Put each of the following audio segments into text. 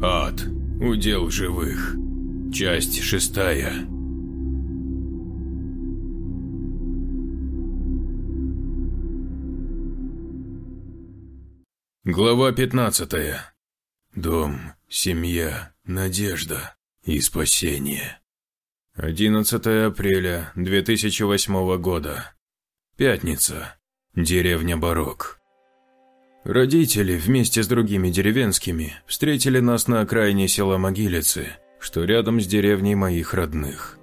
Ад. Удел живых. Часть шестая. Глава 15. Дом, семья, надежда и спасение. 11 апреля 2008 года. Пятница. Деревня Барок. Родители вместе с другими деревенскими встретили нас на окраине села Могилицы, что рядом с деревней моих родных.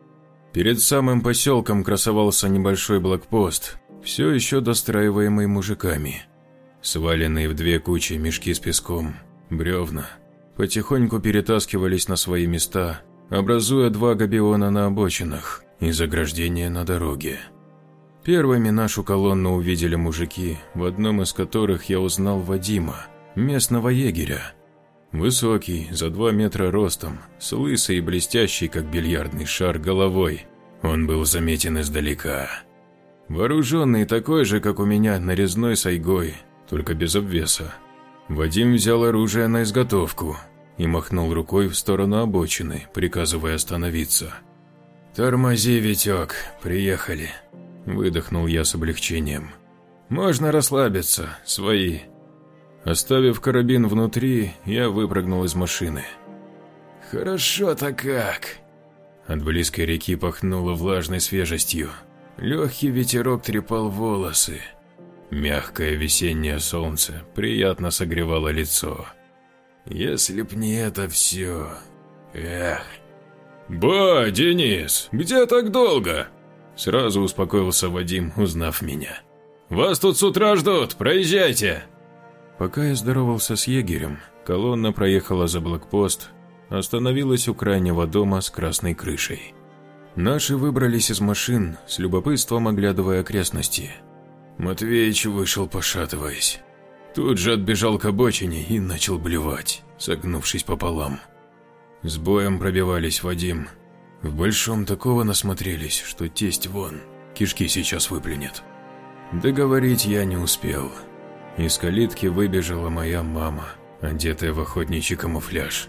Перед самым поселком красовался небольшой блокпост, все еще достраиваемый мужиками – Сваленные в две кучи мешки с песком, бревна, потихоньку перетаскивались на свои места, образуя два габиона на обочинах и заграждение на дороге. Первыми нашу колонну увидели мужики, в одном из которых я узнал Вадима, местного егеря. Высокий, за два метра ростом, с лысой и блестящей, как бильярдный шар, головой. Он был заметен издалека. Вооруженный такой же, как у меня, нарезной сайгой, только без обвеса. Вадим взял оружие на изготовку и махнул рукой в сторону обочины, приказывая остановиться. «Тормози, Витек, приехали», – выдохнул я с облегчением. «Можно расслабиться, свои». Оставив карабин внутри, я выпрыгнул из машины. «Хорошо-то как!» От близкой реки пахнуло влажной свежестью. Легкий ветерок трепал волосы, Мягкое весеннее солнце приятно согревало лицо. Если б не это все... Эх. «Ба, Денис, где так долго?» Сразу успокоился Вадим, узнав меня. «Вас тут с утра ждут, проезжайте!» Пока я здоровался с егерем, колонна проехала за блокпост, остановилась у крайнего дома с красной крышей. Наши выбрались из машин, с любопытством оглядывая окрестности – Матвеич вышел, пошатываясь. Тут же отбежал к обочине и начал блевать, согнувшись пополам. С боем пробивались Вадим. В большом такого насмотрелись, что тесть вон, кишки сейчас выплюнет. Договорить я не успел. Из калитки выбежала моя мама, одетая в охотничий камуфляж.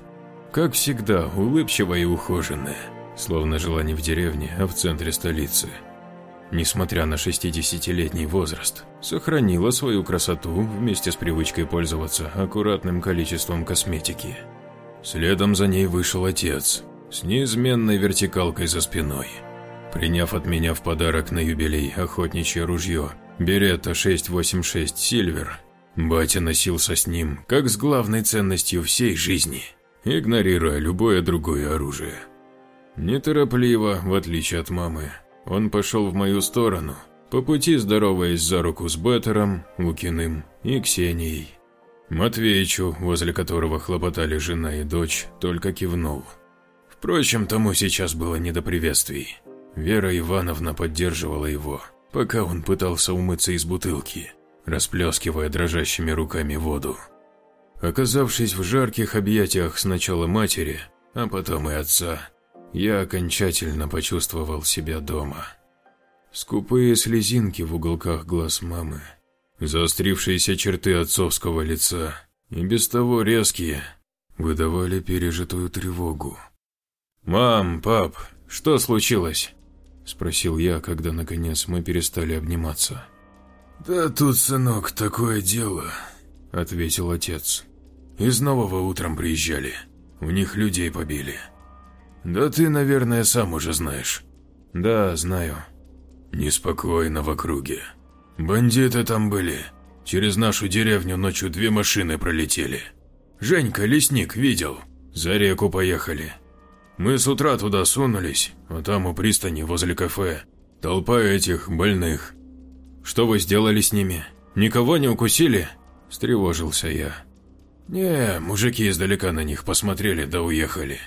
Как всегда, улыбчивая и ухоженная, словно жила не в деревне, а в центре столицы несмотря на 60-летний возраст, сохранила свою красоту вместе с привычкой пользоваться аккуратным количеством косметики. Следом за ней вышел отец с неизменной вертикалкой за спиной. Приняв от меня в подарок на юбилей охотничье ружье Беретта 686 Сильвер, батя носился с ним, как с главной ценностью всей жизни, игнорируя любое другое оружие. Неторопливо, в отличие от мамы, он пошел в мою сторону, по пути здороваясь за руку с Беттером, Лукиным и Ксенией. Матвеичу, возле которого хлопотали жена и дочь, только кивнул. Впрочем, тому сейчас было не до приветствий. Вера Ивановна поддерживала его, пока он пытался умыться из бутылки, расплескивая дрожащими руками воду. Оказавшись в жарких объятиях сначала матери, а потом и отца, я окончательно почувствовал себя дома. Скупые слезинки в уголках глаз мамы, заострившиеся черты отцовского лица и без того резкие, выдавали пережитую тревогу. «Мам, пап, что случилось?» – спросил я, когда наконец мы перестали обниматься. «Да тут, сынок, такое дело», – ответил отец. «Из нового утром приезжали, у них людей побили». Да ты, наверное, сам уже знаешь. Да, знаю. Неспокойно в округе. Бандиты там были. Через нашу деревню ночью две машины пролетели. Женька, лесник, видел. За реку поехали. Мы с утра туда сунулись, а там у пристани возле кафе толпа этих больных. Что вы сделали с ними? Никого не укусили? Встревожился я. Не, мужики издалека на них посмотрели да уехали.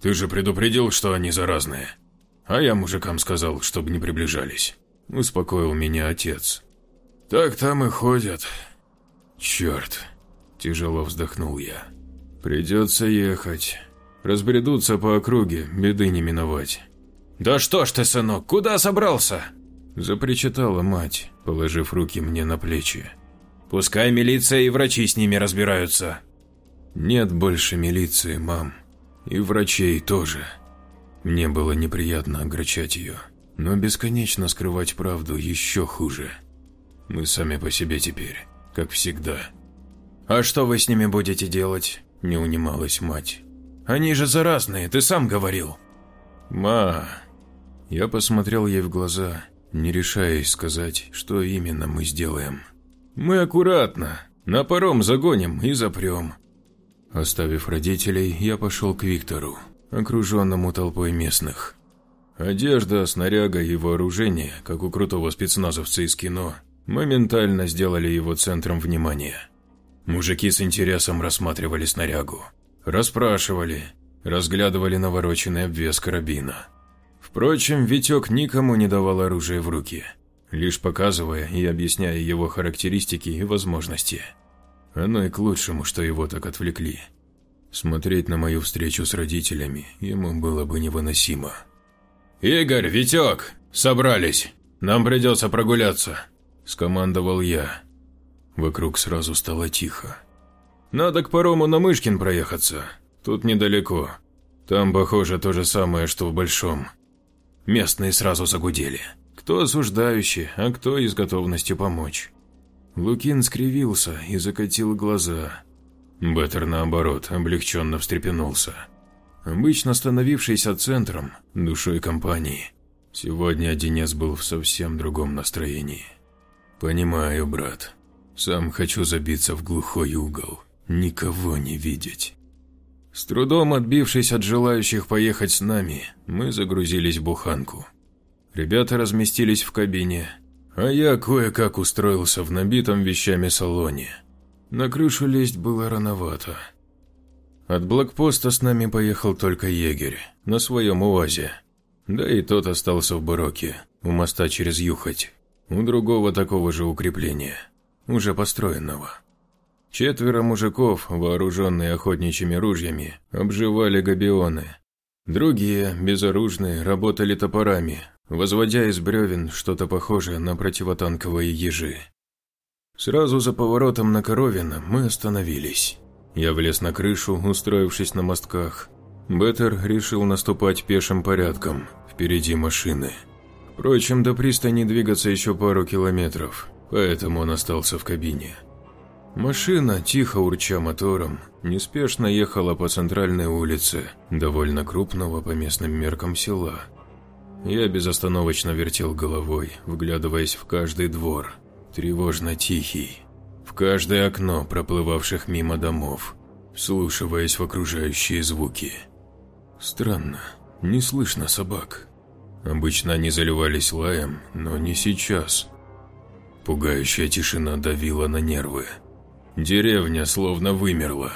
Ты же предупредил, что они заразные. А я мужикам сказал, чтобы не приближались. Успокоил меня отец. Так там и ходят. Черт. Тяжело вздохнул я. Придется ехать. Разбредутся по округе, беды не миновать. «Да что ж ты, сынок, куда собрался?» Запричитала мать, положив руки мне на плечи. «Пускай милиция и врачи с ними разбираются». Нет больше милиции, мам. И врачей тоже. Мне было неприятно огорчать ее, но бесконечно скрывать правду еще хуже. Мы сами по себе теперь, как всегда. «А что вы с ними будете делать?» – не унималась мать. «Они же заразные, ты сам говорил». «Ма...» Я посмотрел ей в глаза, не решаясь сказать, что именно мы сделаем. «Мы аккуратно, на паром загоним и запрем». Оставив родителей, я пошел к Виктору, окруженному толпой местных. Одежда, снаряга и вооружение, как у крутого спецназовца из кино, моментально сделали его центром внимания. Мужики с интересом рассматривали снарягу, расспрашивали, разглядывали навороченный обвес карабина. Впрочем, Витек никому не давал оружие в руки, лишь показывая и объясняя его характеристики и возможности. Оно и к лучшему, что его так отвлекли. Смотреть на мою встречу с родителями ему было бы невыносимо. «Игорь, Витек, собрались. Нам придется прогуляться», – скомандовал я. Вокруг сразу стало тихо. «Надо к парому на Мышкин проехаться. Тут недалеко. Там, похоже, то же самое, что в Большом». Местные сразу загудели. Кто осуждающий, а кто и с готовностью помочь. Лукин скривился и закатил глаза. Беттер, наоборот, облегченно встрепенулся. Обычно становившийся центром, душой компании, сегодня Денис был в совсем другом настроении. «Понимаю, брат. Сам хочу забиться в глухой угол, никого не видеть». С трудом отбившись от желающих поехать с нами, мы загрузились в буханку. Ребята разместились в кабине, а я кое-как устроился в набитом вещами салоне. На крышу лезть было рановато. От блокпоста с нами поехал только егерь, на своем УАЗе. Да и тот остался в Бароке, у моста через Юхоть, у другого такого же укрепления, уже построенного. Четверо мужиков, вооруженные охотничьими ружьями, обживали габионы. Другие, безоружные, работали топорами, возводя из бревен что-то похожее на противотанковые ежи. Сразу за поворотом на Коровина мы остановились. Я влез на крышу, устроившись на мостках. Беттер решил наступать пешим порядком, впереди машины. Впрочем, до пристани двигаться еще пару километров, поэтому он остался в кабине. Машина, тихо урча мотором, неспешно ехала по центральной улице, довольно крупного по местным меркам села. Я безостановочно вертел головой, вглядываясь в каждый двор, тревожно тихий, в каждое окно проплывавших мимо домов, вслушиваясь в окружающие звуки. Странно, не слышно собак. Обычно они заливались лаем, но не сейчас. Пугающая тишина давила на нервы. Деревня словно вымерла.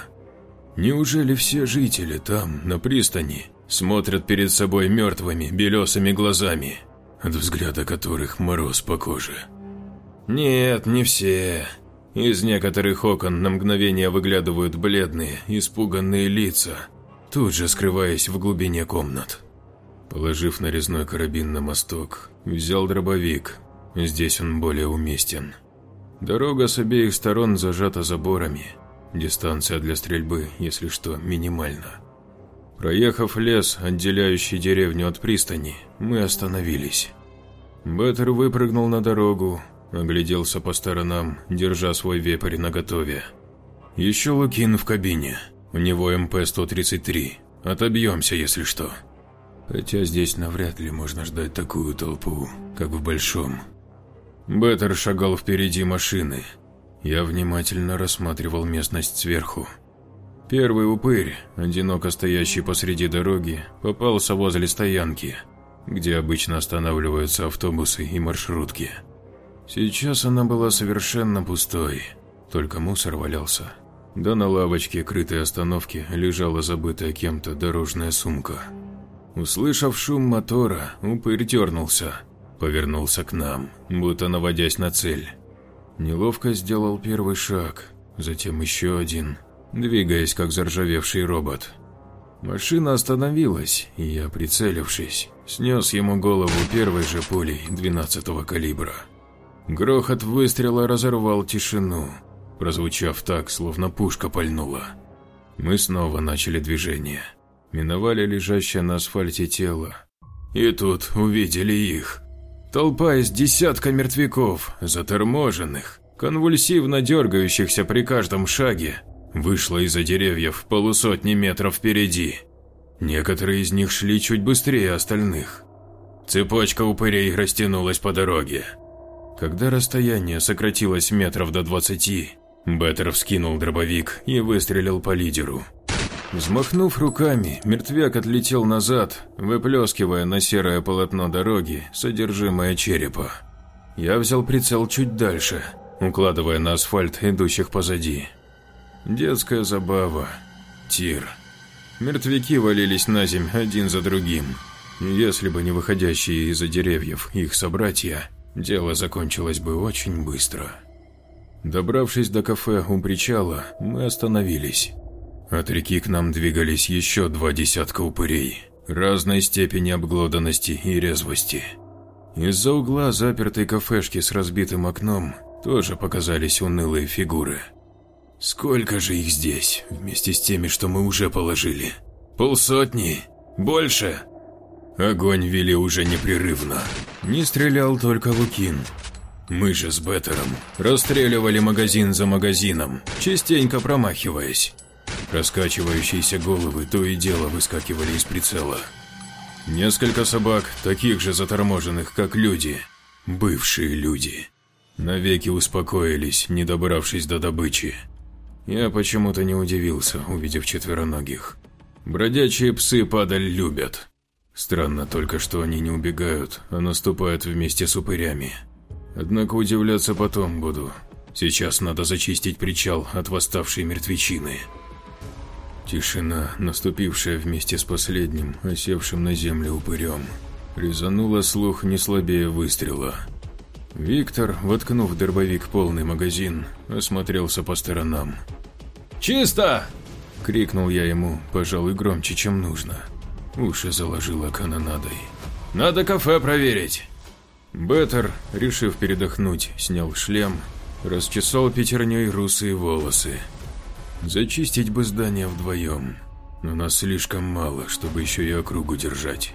Неужели все жители там, на пристани, смотрят перед собой мертвыми, белесыми глазами, от взгляда которых мороз по коже? Нет, не все. Из некоторых окон на мгновение выглядывают бледные, испуганные лица, тут же скрываясь в глубине комнат. Положив нарезной карабин на мосток, взял дробовик. Здесь он более уместен. Дорога с обеих сторон зажата заборами. Дистанция для стрельбы, если что, минимальна. Проехав лес, отделяющий деревню от пристани, мы остановились. Беттер выпрыгнул на дорогу, огляделся по сторонам, держа свой вепрь наготове. Еще Лукин в кабине, у него МП-133, отобьемся, если что. Хотя здесь навряд ли можно ждать такую толпу, как в Большом. Беттер шагал впереди машины. Я внимательно рассматривал местность сверху. Первый упырь, одиноко стоящий посреди дороги, попался возле стоянки, где обычно останавливаются автобусы и маршрутки. Сейчас она была совершенно пустой, только мусор валялся. Да на лавочке крытой остановки лежала забытая кем-то дорожная сумка. Услышав шум мотора, упырь дернулся, Повернулся к нам, будто наводясь на цель. Неловко сделал первый шаг, затем еще один, двигаясь как заржавевший робот. Машина остановилась, и я, прицелившись, снес ему голову первой же пулей 12-го калибра. Грохот выстрела разорвал тишину, прозвучав так, словно пушка пальнула. Мы снова начали движение. Миновали лежащее на асфальте тело. И тут увидели их. Толпа из десятка мертвяков, заторможенных, конвульсивно дергающихся при каждом шаге, вышла из-за деревьев полусотни метров впереди. Некоторые из них шли чуть быстрее остальных. Цепочка упырей растянулась по дороге. Когда расстояние сократилось метров до двадцати, Беттер вскинул дробовик и выстрелил по лидеру. Взмахнув руками, мертвяк отлетел назад, выплескивая на серое полотно дороги содержимое черепа. Я взял прицел чуть дальше, укладывая на асфальт идущих позади. Детская забава. Тир. Мертвяки валились на земь один за другим. Если бы не выходящие из-за деревьев их собратья, дело закончилось бы очень быстро. Добравшись до кафе у причала, мы остановились. От реки к нам двигались еще два десятка упырей, разной степени обглоданности и резвости. Из-за угла запертой кафешки с разбитым окном тоже показались унылые фигуры. Сколько же их здесь, вместе с теми, что мы уже положили? Полсотни? Больше? Огонь вели уже непрерывно. Не стрелял только Лукин. Мы же с Беттером расстреливали магазин за магазином, частенько промахиваясь. Раскачивающиеся головы то и дело выскакивали из прицела. Несколько собак, таких же заторможенных, как люди, бывшие люди, навеки успокоились, не добравшись до добычи. Я почему-то не удивился, увидев четвероногих. Бродячие псы падаль любят. Странно только, что они не убегают, а наступают вместе с упырями. Однако удивляться потом буду. Сейчас надо зачистить причал от восставшей мертвечины. Тишина, наступившая вместе с последним, осевшим на землю упырем, резанула слух не слабее выстрела. Виктор, воткнув дробовик полный магазин, осмотрелся по сторонам. «Чисто!» – крикнул я ему, пожалуй, громче, чем нужно. Уши заложило канонадой. «Надо кафе проверить!» Беттер, решив передохнуть, снял шлем, расчесал пятерней русые волосы. Зачистить бы здание вдвоем, но нас слишком мало, чтобы еще и округу держать.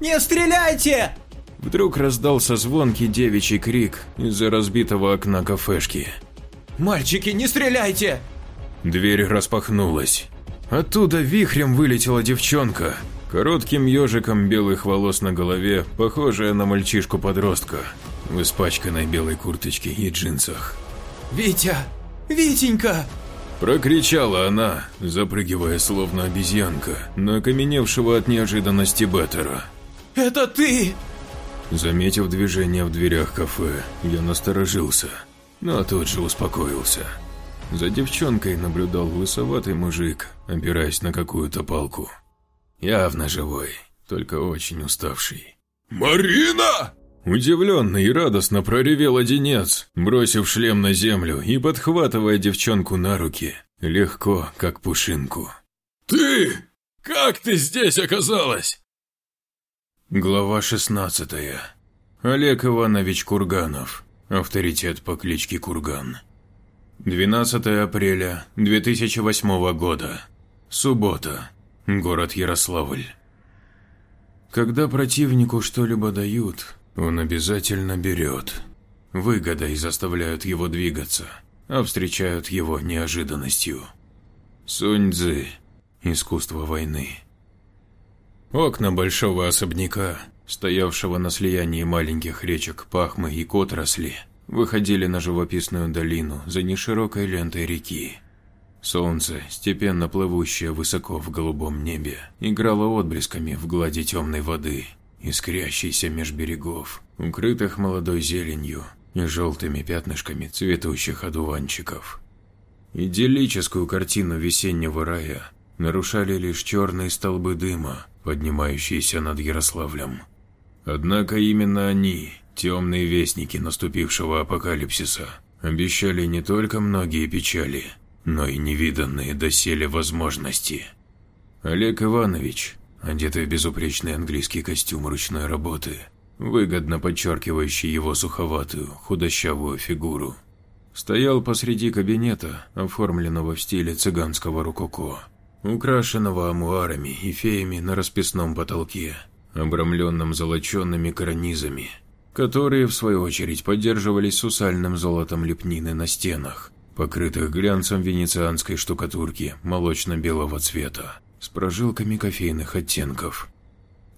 «Не стреляйте!» Вдруг раздался звонкий девичий крик из-за разбитого окна кафешки. «Мальчики, не стреляйте!» Дверь распахнулась. Оттуда вихрем вылетела девчонка, коротким ежиком белых волос на голове, похожая на мальчишку-подростка, в испачканной белой курточке и джинсах. «Витя! Витенька!» Прокричала она, запрыгивая словно обезьянка, на окаменевшего от неожиданности Беттера. «Это ты!» Заметив движение в дверях кафе, я насторожился, но тут же успокоился. За девчонкой наблюдал лысоватый мужик, опираясь на какую-то палку. Явно живой, только очень уставший. «Марина!» Удивленно и радостно проревел одинец, бросив шлем на землю и подхватывая девчонку на руки, легко, как пушинку. «Ты! Как ты здесь оказалась?» Глава 16. Олег Иванович Курганов. Авторитет по кличке Курган. 12 апреля 2008 года. Суббота. Город Ярославль. Когда противнику что-либо дают, он обязательно берет. Выгодой заставляют его двигаться, а встречают его неожиданностью. Сунь Цзы. Искусство войны. Окна большого особняка, стоявшего на слиянии маленьких речек Пахмы и Котросли, выходили на живописную долину за неширокой лентой реки. Солнце, степенно плывущее высоко в голубом небе, играло отблесками в глади темной воды, искрящейся меж берегов, укрытых молодой зеленью и желтыми пятнышками цветущих одуванчиков. Идиллическую картину весеннего рая нарушали лишь черные столбы дыма, поднимающиеся над Ярославлем. Однако именно они, темные вестники наступившего апокалипсиса, обещали не только многие печали, но и невиданные доселе возможности. Олег Иванович, одетый в безупречный английский костюм ручной работы, выгодно подчеркивающий его суховатую, худощавую фигуру, стоял посреди кабинета, оформленного в стиле цыганского рококо, украшенного амуарами и феями на расписном потолке, обрамленном золоченными карнизами, которые, в свою очередь, поддерживались сусальным золотом лепнины на стенах, покрытых глянцем венецианской штукатурки молочно-белого цвета, с прожилками кофейных оттенков.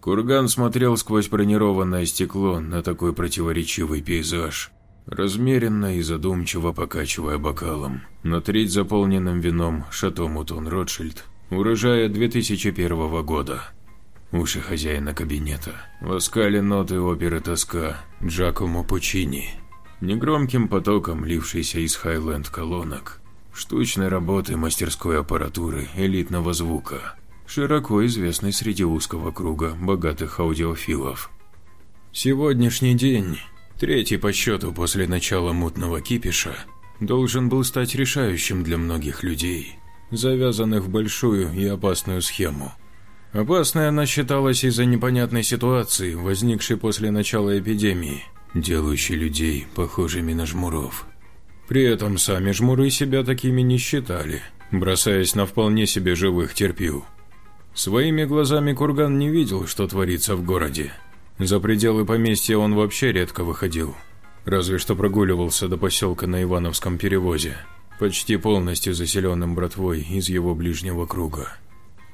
Курган смотрел сквозь бронированное стекло на такой противоречивый пейзаж, размеренно и задумчиво покачивая бокалом, на треть заполненным вином Шато Мутон Ротшильд, урожая 2001 года. Уши хозяина кабинета ласкали ноты оперы «Тоска» Джакомо Пучини, негромким потоком лившейся из Хайленд колонок, штучной работы мастерской аппаратуры элитного звука, широко известной среди узкого круга богатых аудиофилов. Сегодняшний день, третий по счету после начала мутного кипиша, должен был стать решающим для многих людей, завязанных в большую и опасную схему – Опасной она считалась из-за непонятной ситуации, возникшей после начала эпидемии, делающей людей похожими на жмуров. При этом сами жмуры себя такими не считали, бросаясь на вполне себе живых терпил. Своими глазами Курган не видел, что творится в городе. За пределы поместья он вообще редко выходил, разве что прогуливался до поселка на Ивановском перевозе, почти полностью заселенным братвой из его ближнего круга.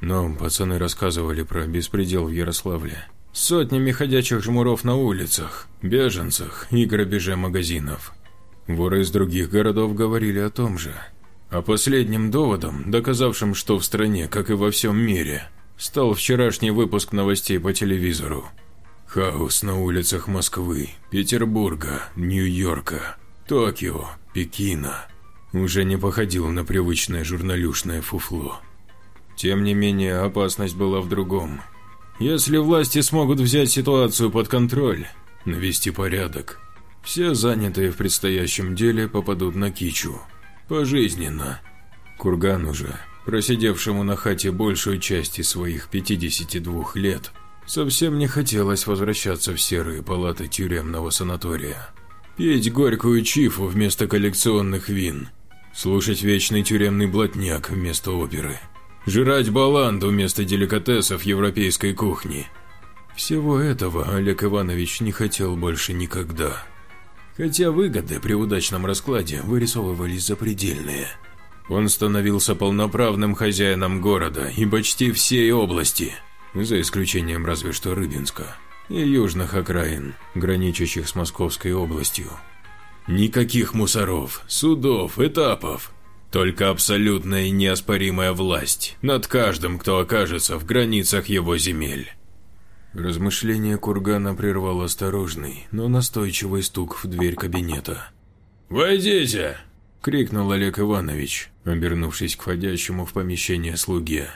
Но пацаны рассказывали про беспредел в Ярославле. Сотнями ходячих жмуров на улицах, беженцах и грабеже магазинов. Воры из других городов говорили о том же. А последним доводом, доказавшим, что в стране, как и во всем мире, стал вчерашний выпуск новостей по телевизору. Хаос на улицах Москвы, Петербурга, Нью-Йорка, Токио, Пекина уже не походил на привычное журналюшное фуфло. Тем не менее, опасность была в другом. Если власти смогут взять ситуацию под контроль, навести порядок, все занятые в предстоящем деле попадут на кичу. Пожизненно. Курган уже, просидевшему на хате большую часть своих 52 лет, совсем не хотелось возвращаться в серые палаты тюремного санатория. Петь горькую чифу вместо коллекционных вин, слушать вечный тюремный блатняк вместо оперы – жрать баланду вместо деликатесов европейской кухни. Всего этого Олег Иванович не хотел больше никогда. Хотя выгоды при удачном раскладе вырисовывались запредельные. Он становился полноправным хозяином города и почти всей области, за исключением разве что Рыбинска и южных окраин, граничащих с Московской областью. Никаких мусоров, судов, этапов, только абсолютная и неоспоримая власть над каждым, кто окажется в границах его земель. Размышление Кургана прервал осторожный, но настойчивый стук в дверь кабинета. «Войдите!» – крикнул Олег Иванович, обернувшись к входящему в помещение слуге.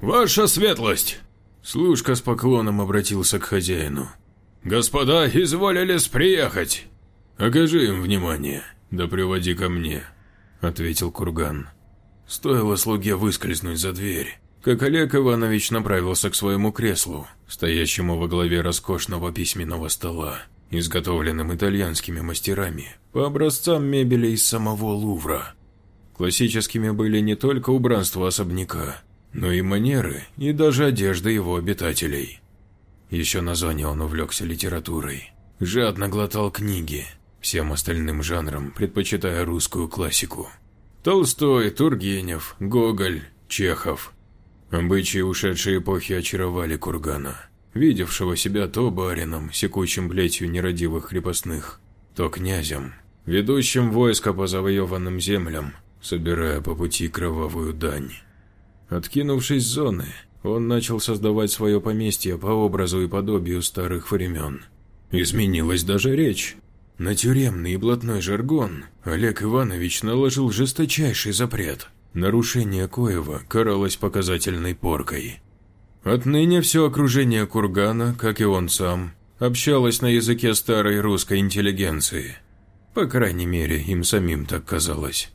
«Ваша светлость!» Служка с поклоном обратился к хозяину. «Господа изволили приехать!» «Окажи им внимание, да приводи ко мне», ответил Курган. Стоило слуге выскользнуть за дверь, как Олег Иванович направился к своему креслу, стоящему во главе роскошного письменного стола, изготовленным итальянскими мастерами по образцам мебели из самого Лувра. Классическими были не только убранство особняка, но и манеры, и даже одежда его обитателей. Еще на зоне он увлекся литературой, жадно глотал книги, всем остальным жанрам предпочитая русскую классику. Толстой, Тургенев, Гоголь, Чехов. Обычаи ушедшей эпохи очаровали Кургана, видевшего себя то барином, секущим плетью нерадивых крепостных, то князем, ведущим войско по завоеванным землям, собирая по пути кровавую дань. Откинувшись с зоны, он начал создавать свое поместье по образу и подобию старых времен. Изменилась даже речь, на тюремный и блатной жаргон Олег Иванович наложил жесточайший запрет, нарушение коего каралось показательной поркой. Отныне все окружение Кургана, как и он сам, общалось на языке старой русской интеллигенции. По крайней мере, им самим так казалось.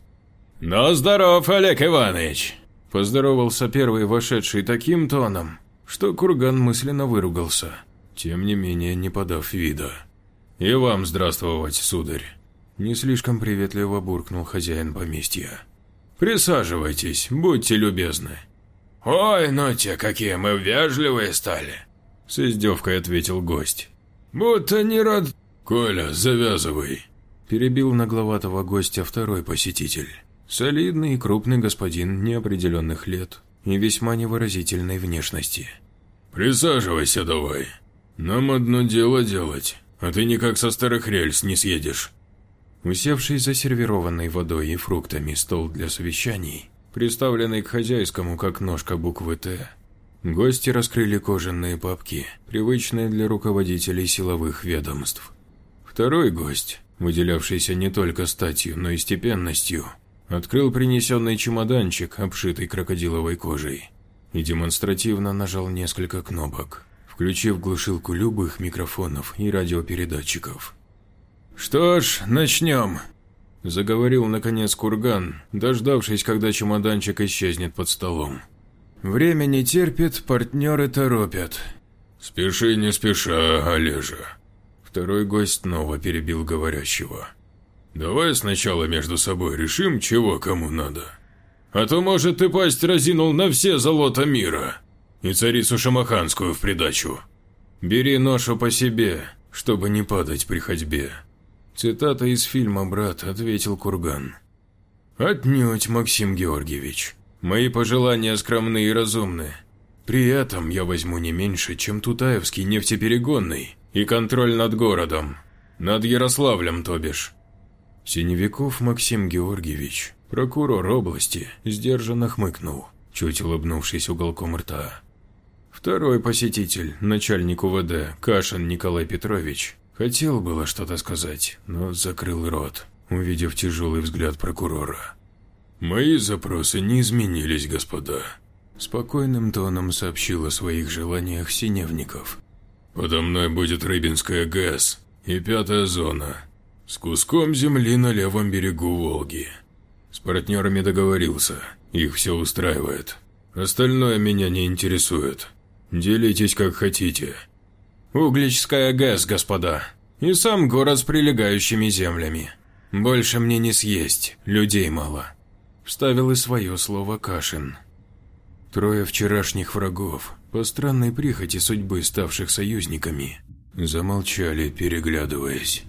«Ну, здоров, Олег Иванович!» Поздоровался первый вошедший таким тоном, что Курган мысленно выругался, тем не менее не подав вида. «И вам здравствовать, сударь», – Не слишком приветливо буркнул хозяин поместья. «Присаживайтесь, будьте любезны». «Ой, ну те, какие мы вежливые стали!» С издевкой ответил гость. «Будто не рад...» «Коля, завязывай!» Перебил нагловатого гостя второй посетитель. Солидный и крупный господин неопределенных лет и весьма невыразительной внешности. «Присаживайся давай. Нам одно дело делать, а ты никак со старых рельс не съедешь». Усевший за сервированной водой и фруктами стол для совещаний, приставленный к хозяйскому как ножка буквы «Т», гости раскрыли кожаные папки, привычные для руководителей силовых ведомств. Второй гость, выделявшийся не только статью, но и степенностью, открыл принесенный чемоданчик, обшитый крокодиловой кожей, и демонстративно нажал несколько кнопок, включив глушилку любых микрофонов и радиопередатчиков. «Что ж, начнем», – заговорил наконец Курган, дождавшись, когда чемоданчик исчезнет под столом. «Время не терпит, партнеры торопят». «Спеши не спеша, Олежа». Второй гость снова перебил говорящего. «Давай сначала между собой решим, чего кому надо. А то, может, ты пасть разинул на все золота мира. И царицу Шамаханскую в придачу. Бери ношу по себе, чтобы не падать при ходьбе». Цитата из фильма «Брат», ответил Курган. «Отнюдь, Максим Георгиевич. Мои пожелания скромны и разумны. При этом я возьму не меньше, чем Тутаевский нефтеперегонный и контроль над городом. Над Ярославлем, то бишь». Синевиков Максим Георгиевич, прокурор области, сдержанно хмыкнул, чуть улыбнувшись уголком рта. Второй посетитель, начальник УВД, Кашин Николай Петрович, Хотел было что-то сказать, но закрыл рот, увидев тяжелый взгляд прокурора. «Мои запросы не изменились, господа», – спокойным тоном сообщил о своих желаниях Синевников. «Подо мной будет Рыбинская ГЭС и пятая зона, с куском земли на левом берегу Волги. С партнерами договорился, их все устраивает. Остальное меня не интересует. Делитесь как хотите». Угличская ГЭС, господа. И сам город с прилегающими землями. Больше мне не съесть, людей мало. Вставил и свое слово Кашин. Трое вчерашних врагов, по странной прихоти судьбы ставших союзниками, замолчали, переглядываясь.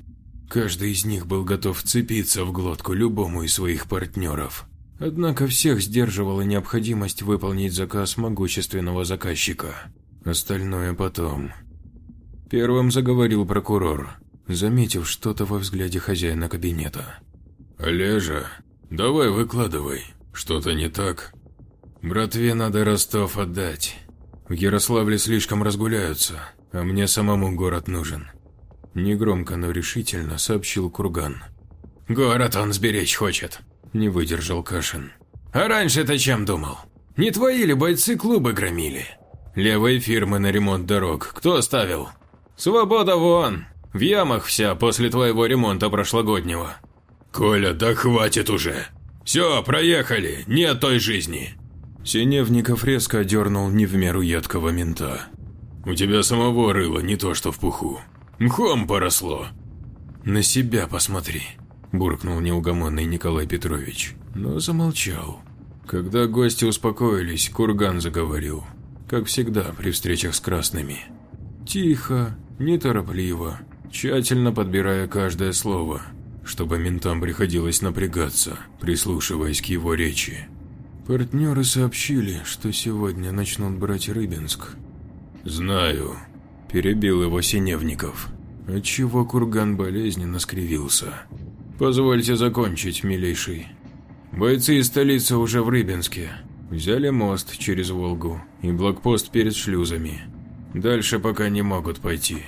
Каждый из них был готов вцепиться в глотку любому из своих партнеров. Однако всех сдерживала необходимость выполнить заказ могущественного заказчика. Остальное потом. Первым заговорил прокурор, заметив что-то во взгляде хозяина кабинета. «Олежа, давай выкладывай, что-то не так?» «Братве надо Ростов отдать. В Ярославле слишком разгуляются, а мне самому город нужен». Негромко, но решительно сообщил Курган. «Город он сберечь хочет», – не выдержал Кашин. «А раньше ты чем думал? Не твои ли бойцы клубы громили? Левые фирмы на ремонт дорог кто оставил? «Свобода вон! В ямах вся после твоего ремонта прошлогоднего». «Коля, да хватит уже! Все, проехали, нет той жизни!» Синевников резко дернул не в меру едкого мента. «У тебя самого рыло не то что в пуху. Мхом поросло». «На себя посмотри», – буркнул неугомонный Николай Петрович, но замолчал. Когда гости успокоились, Курган заговорил, как всегда при встречах с красными. Тихо, неторопливо, тщательно подбирая каждое слово, чтобы ментам приходилось напрягаться, прислушиваясь к его речи. Партнеры сообщили, что сегодня начнут брать Рыбинск. «Знаю», – перебил его Синевников, отчего курган болезненно скривился. «Позвольте закончить, милейший. Бойцы из столицы уже в Рыбинске. Взяли мост через Волгу и блокпост перед шлюзами. Дальше пока не могут пойти.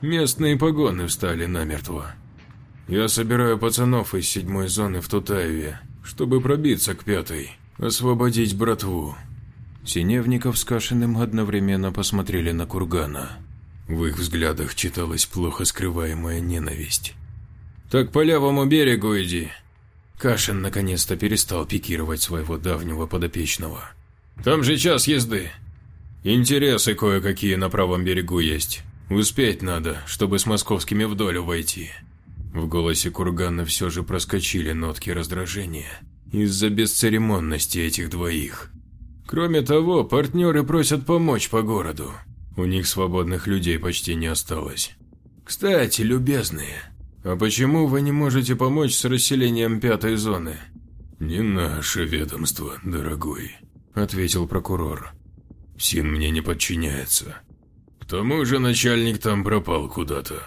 Местные погоны встали намертво. Я собираю пацанов из седьмой зоны в Тутаеве, чтобы пробиться к пятой, освободить братву. Синевников с Кашиным одновременно посмотрели на Кургана. В их взглядах читалась плохо скрываемая ненависть. «Так по левому берегу иди!» Кашин наконец-то перестал пикировать своего давнего подопечного. «Там же час езды!» Интересы кое-какие на правом берегу есть. Успеть надо, чтобы с московскими в долю войти. В голосе Кургана все же проскочили нотки раздражения из-за бесцеремонности этих двоих. Кроме того, партнеры просят помочь по городу. У них свободных людей почти не осталось. Кстати, любезные, а почему вы не можете помочь с расселением пятой зоны? Не наше ведомство, дорогой, ответил прокурор. Син мне не подчиняется. К тому же начальник там пропал куда-то.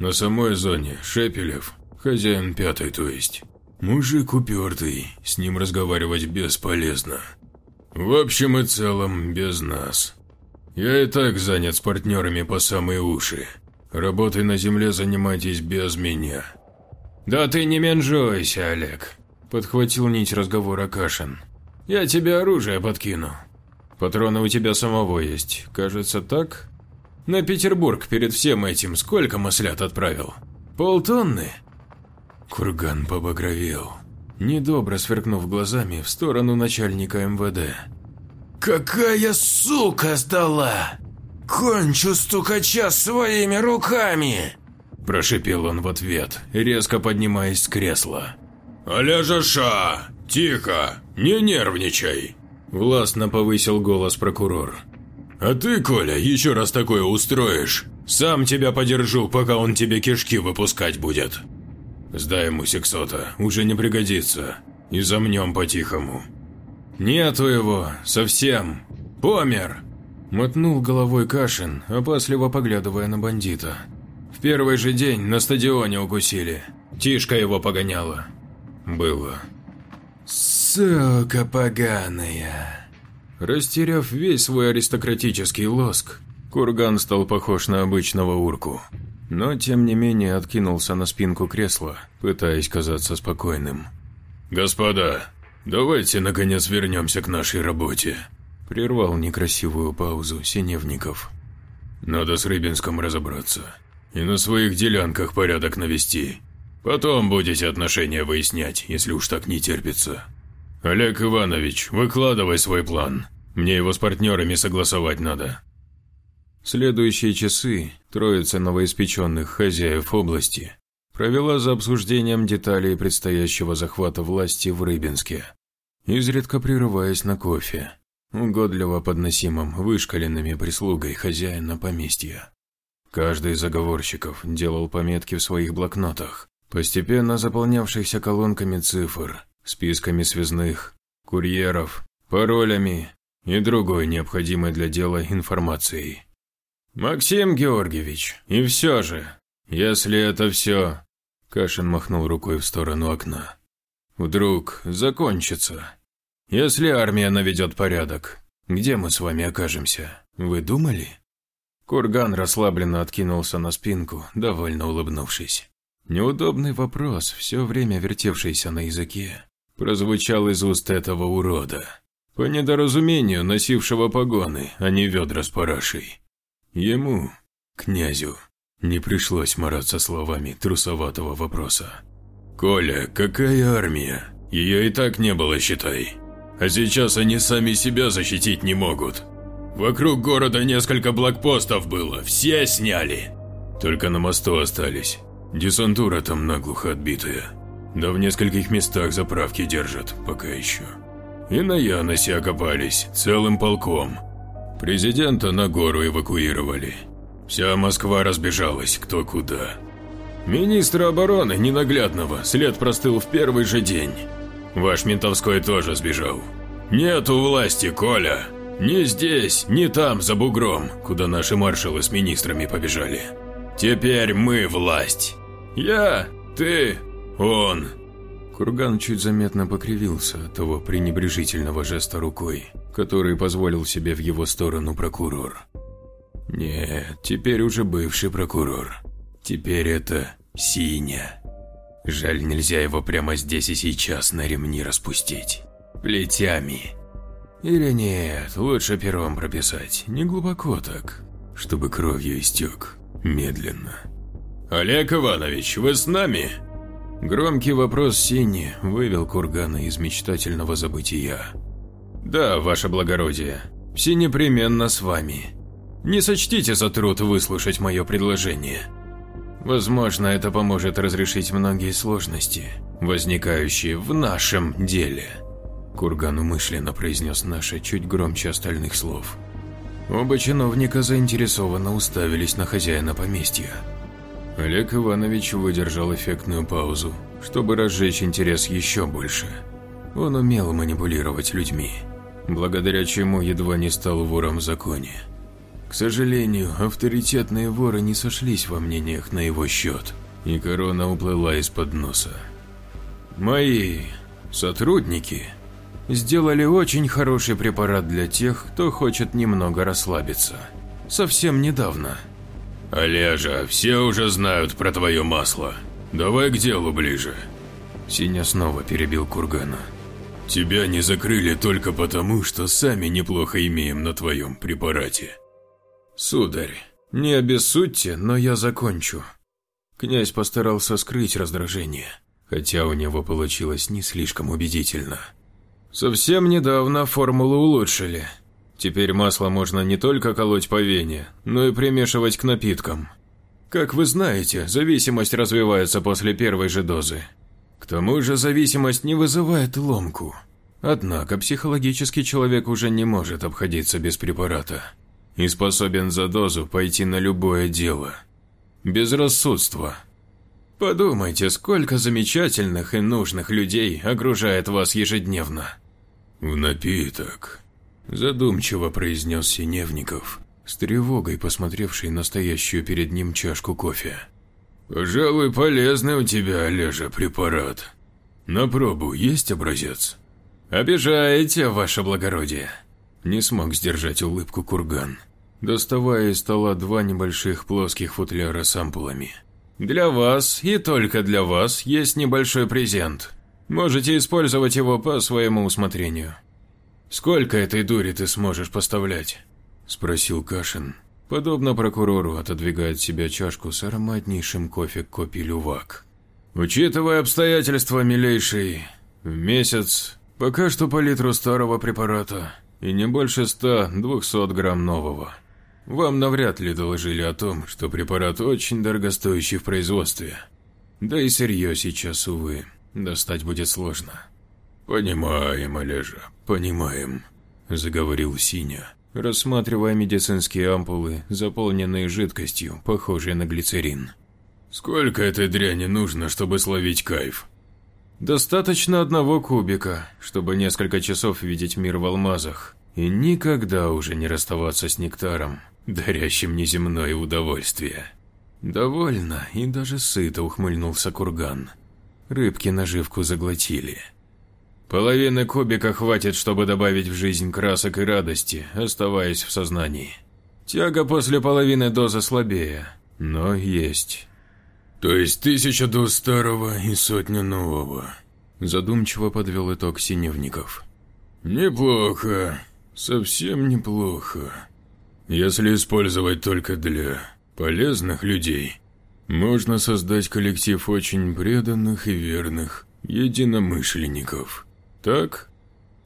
На самой зоне Шепелев, хозяин пятой то есть. Мужик упертый, с ним разговаривать бесполезно. В общем и целом, без нас. Я и так занят с партнерами по самые уши. Работой на земле занимайтесь без меня. Да ты не менжуйся, Олег, подхватил нить разговора Кашин. Я тебе оружие подкину. Патроны у тебя самого есть, кажется, так? На Петербург перед всем этим сколько маслят отправил? Полтонны? Курган побагровел, недобро сверкнув глазами в сторону начальника МВД. «Какая сука сдала! Кончу стукача своими руками!» Прошипел он в ответ, резко поднимаясь с кресла. «Аляжаша! Тихо! Не нервничай!» Властно повысил голос прокурор. «А ты, Коля, еще раз такое устроишь, сам тебя подержу, пока он тебе кишки выпускать будет. Сдай ему сексота, уже не пригодится, и замнем по-тихому». «Нету его, совсем. Помер!» Мотнул головой Кашин, опасливо поглядывая на бандита. В первый же день на стадионе укусили. Тишка его погоняла. Было. «Сука поганая!» Растеряв весь свой аристократический лоск, Курган стал похож на обычного урку. Но, тем не менее, откинулся на спинку кресла, пытаясь казаться спокойным. «Господа, давайте наконец вернемся к нашей работе», – прервал некрасивую паузу Синевников. «Надо с Рыбинском разобраться и на своих делянках порядок навести. Потом будете отношения выяснять, если уж так не терпится. Олег Иванович, выкладывай свой план. Мне его с партнерами согласовать надо». Следующие часы троица новоиспеченных хозяев области провела за обсуждением деталей предстоящего захвата власти в Рыбинске, изредка прерываясь на кофе, угодливо подносимым вышкаленными прислугой хозяина поместья. Каждый из заговорщиков делал пометки в своих блокнотах, постепенно заполнявшихся колонками цифр, списками связных, курьеров, паролями и другой необходимой для дела информацией. «Максим Георгиевич, и все же, если это все...» Кашин махнул рукой в сторону окна. «Вдруг закончится. Если армия наведет порядок, где мы с вами окажемся? Вы думали?» Курган расслабленно откинулся на спинку, довольно улыбнувшись. Неудобный вопрос, все время вертевшийся на языке, прозвучал из уст этого урода, по недоразумению носившего погоны, а не ведра с парашей. Ему, князю, не пришлось мараться словами трусоватого вопроса. «Коля, какая армия? Ее и так не было, считай. А сейчас они сами себя защитить не могут. Вокруг города несколько блокпостов было, все сняли. Только на мосту остались. Десантура там наглухо отбитая. Да в нескольких местах заправки держат, пока еще. И на Яносе окопались, целым полком. Президента на гору эвакуировали. Вся Москва разбежалась кто куда. Министра обороны ненаглядного след простыл в первый же день. Ваш ментовской тоже сбежал. Нету власти, Коля. Ни здесь, ни там, за бугром, куда наши маршалы с министрами побежали. Теперь мы власть. Я, ты, он. Курган чуть заметно покривился от того пренебрежительного жеста рукой, который позволил себе в его сторону прокурор. Нет, теперь уже бывший прокурор. Теперь это Синя. Жаль, нельзя его прямо здесь и сейчас на ремни распустить. Плетями. Или нет, лучше пером прописать, не глубоко так, чтобы кровью истек, медленно. «Олег Иванович, вы с нами?» Громкий вопрос Сини вывел Кургана из мечтательного забытия. «Да, ваше благородие, все непременно с вами. Не сочтите за труд выслушать мое предложение». Возможно, это поможет разрешить многие сложности, возникающие в нашем деле. Курган умышленно произнес наше чуть громче остальных слов. Оба чиновника заинтересованно уставились на хозяина поместья. Олег Иванович выдержал эффектную паузу, чтобы разжечь интерес еще больше. Он умел манипулировать людьми, благодаря чему едва не стал вором в законе. К сожалению, авторитетные воры не сошлись во мнениях на его счет, и корона уплыла из-под носа. Мои сотрудники сделали очень хороший препарат для тех, кто хочет немного расслабиться. Совсем недавно. Олежа, все уже знают про твое масло. Давай к делу ближе. Синя снова перебил Кургана. Тебя не закрыли только потому, что сами неплохо имеем на твоем препарате. «Сударь, не обессудьте, но я закончу». Князь постарался скрыть раздражение, хотя у него получилось не слишком убедительно. Совсем недавно формулу улучшили. Теперь масло можно не только колоть по вене, но и примешивать к напиткам. Как вы знаете, зависимость развивается после первой же дозы. К тому же зависимость не вызывает ломку. Однако психологически человек уже не может обходиться без препарата и способен за дозу пойти на любое дело. Безрассудство. Подумайте, сколько замечательных и нужных людей окружает вас ежедневно. В напиток, задумчиво произнес Синевников, с тревогой посмотревший на стоящую перед ним чашку кофе. Пожалуй, полезный у тебя, Олежа, препарат. На пробу есть образец? Обижаете, ваше благородие. Не смог сдержать улыбку Курган, доставая из стола два небольших плоских футляра с ампулами. «Для вас и только для вас есть небольшой презент. Можете использовать его по своему усмотрению». «Сколько этой дури ты сможешь поставлять?» – спросил Кашин, подобно прокурору отодвигая от себя чашку с ароматнейшим кофе Копи Лювак. «Учитывая обстоятельства, милейший, в месяц, пока что по литру старого препарата, и не больше 100-200 грамм нового. Вам навряд ли доложили о том, что препарат очень дорогостоящий в производстве. Да и сырье сейчас, увы, достать будет сложно. «Понимаем, Олежа, понимаем», – заговорил Синя, рассматривая медицинские ампулы, заполненные жидкостью, похожей на глицерин. «Сколько этой дряни нужно, чтобы словить кайф?» Достаточно одного кубика, чтобы несколько часов видеть мир в алмазах и никогда уже не расставаться с нектаром, дарящим неземное удовольствие. Довольно и даже сыто ухмыльнулся курган. Рыбки наживку заглотили. Половины кубика хватит, чтобы добавить в жизнь красок и радости, оставаясь в сознании. Тяга после половины дозы слабее, но есть. То есть тысяча до старого и сотня нового. Задумчиво подвел итог Синевников. Неплохо, совсем неплохо. Если использовать только для полезных людей, можно создать коллектив очень преданных и верных единомышленников. Так?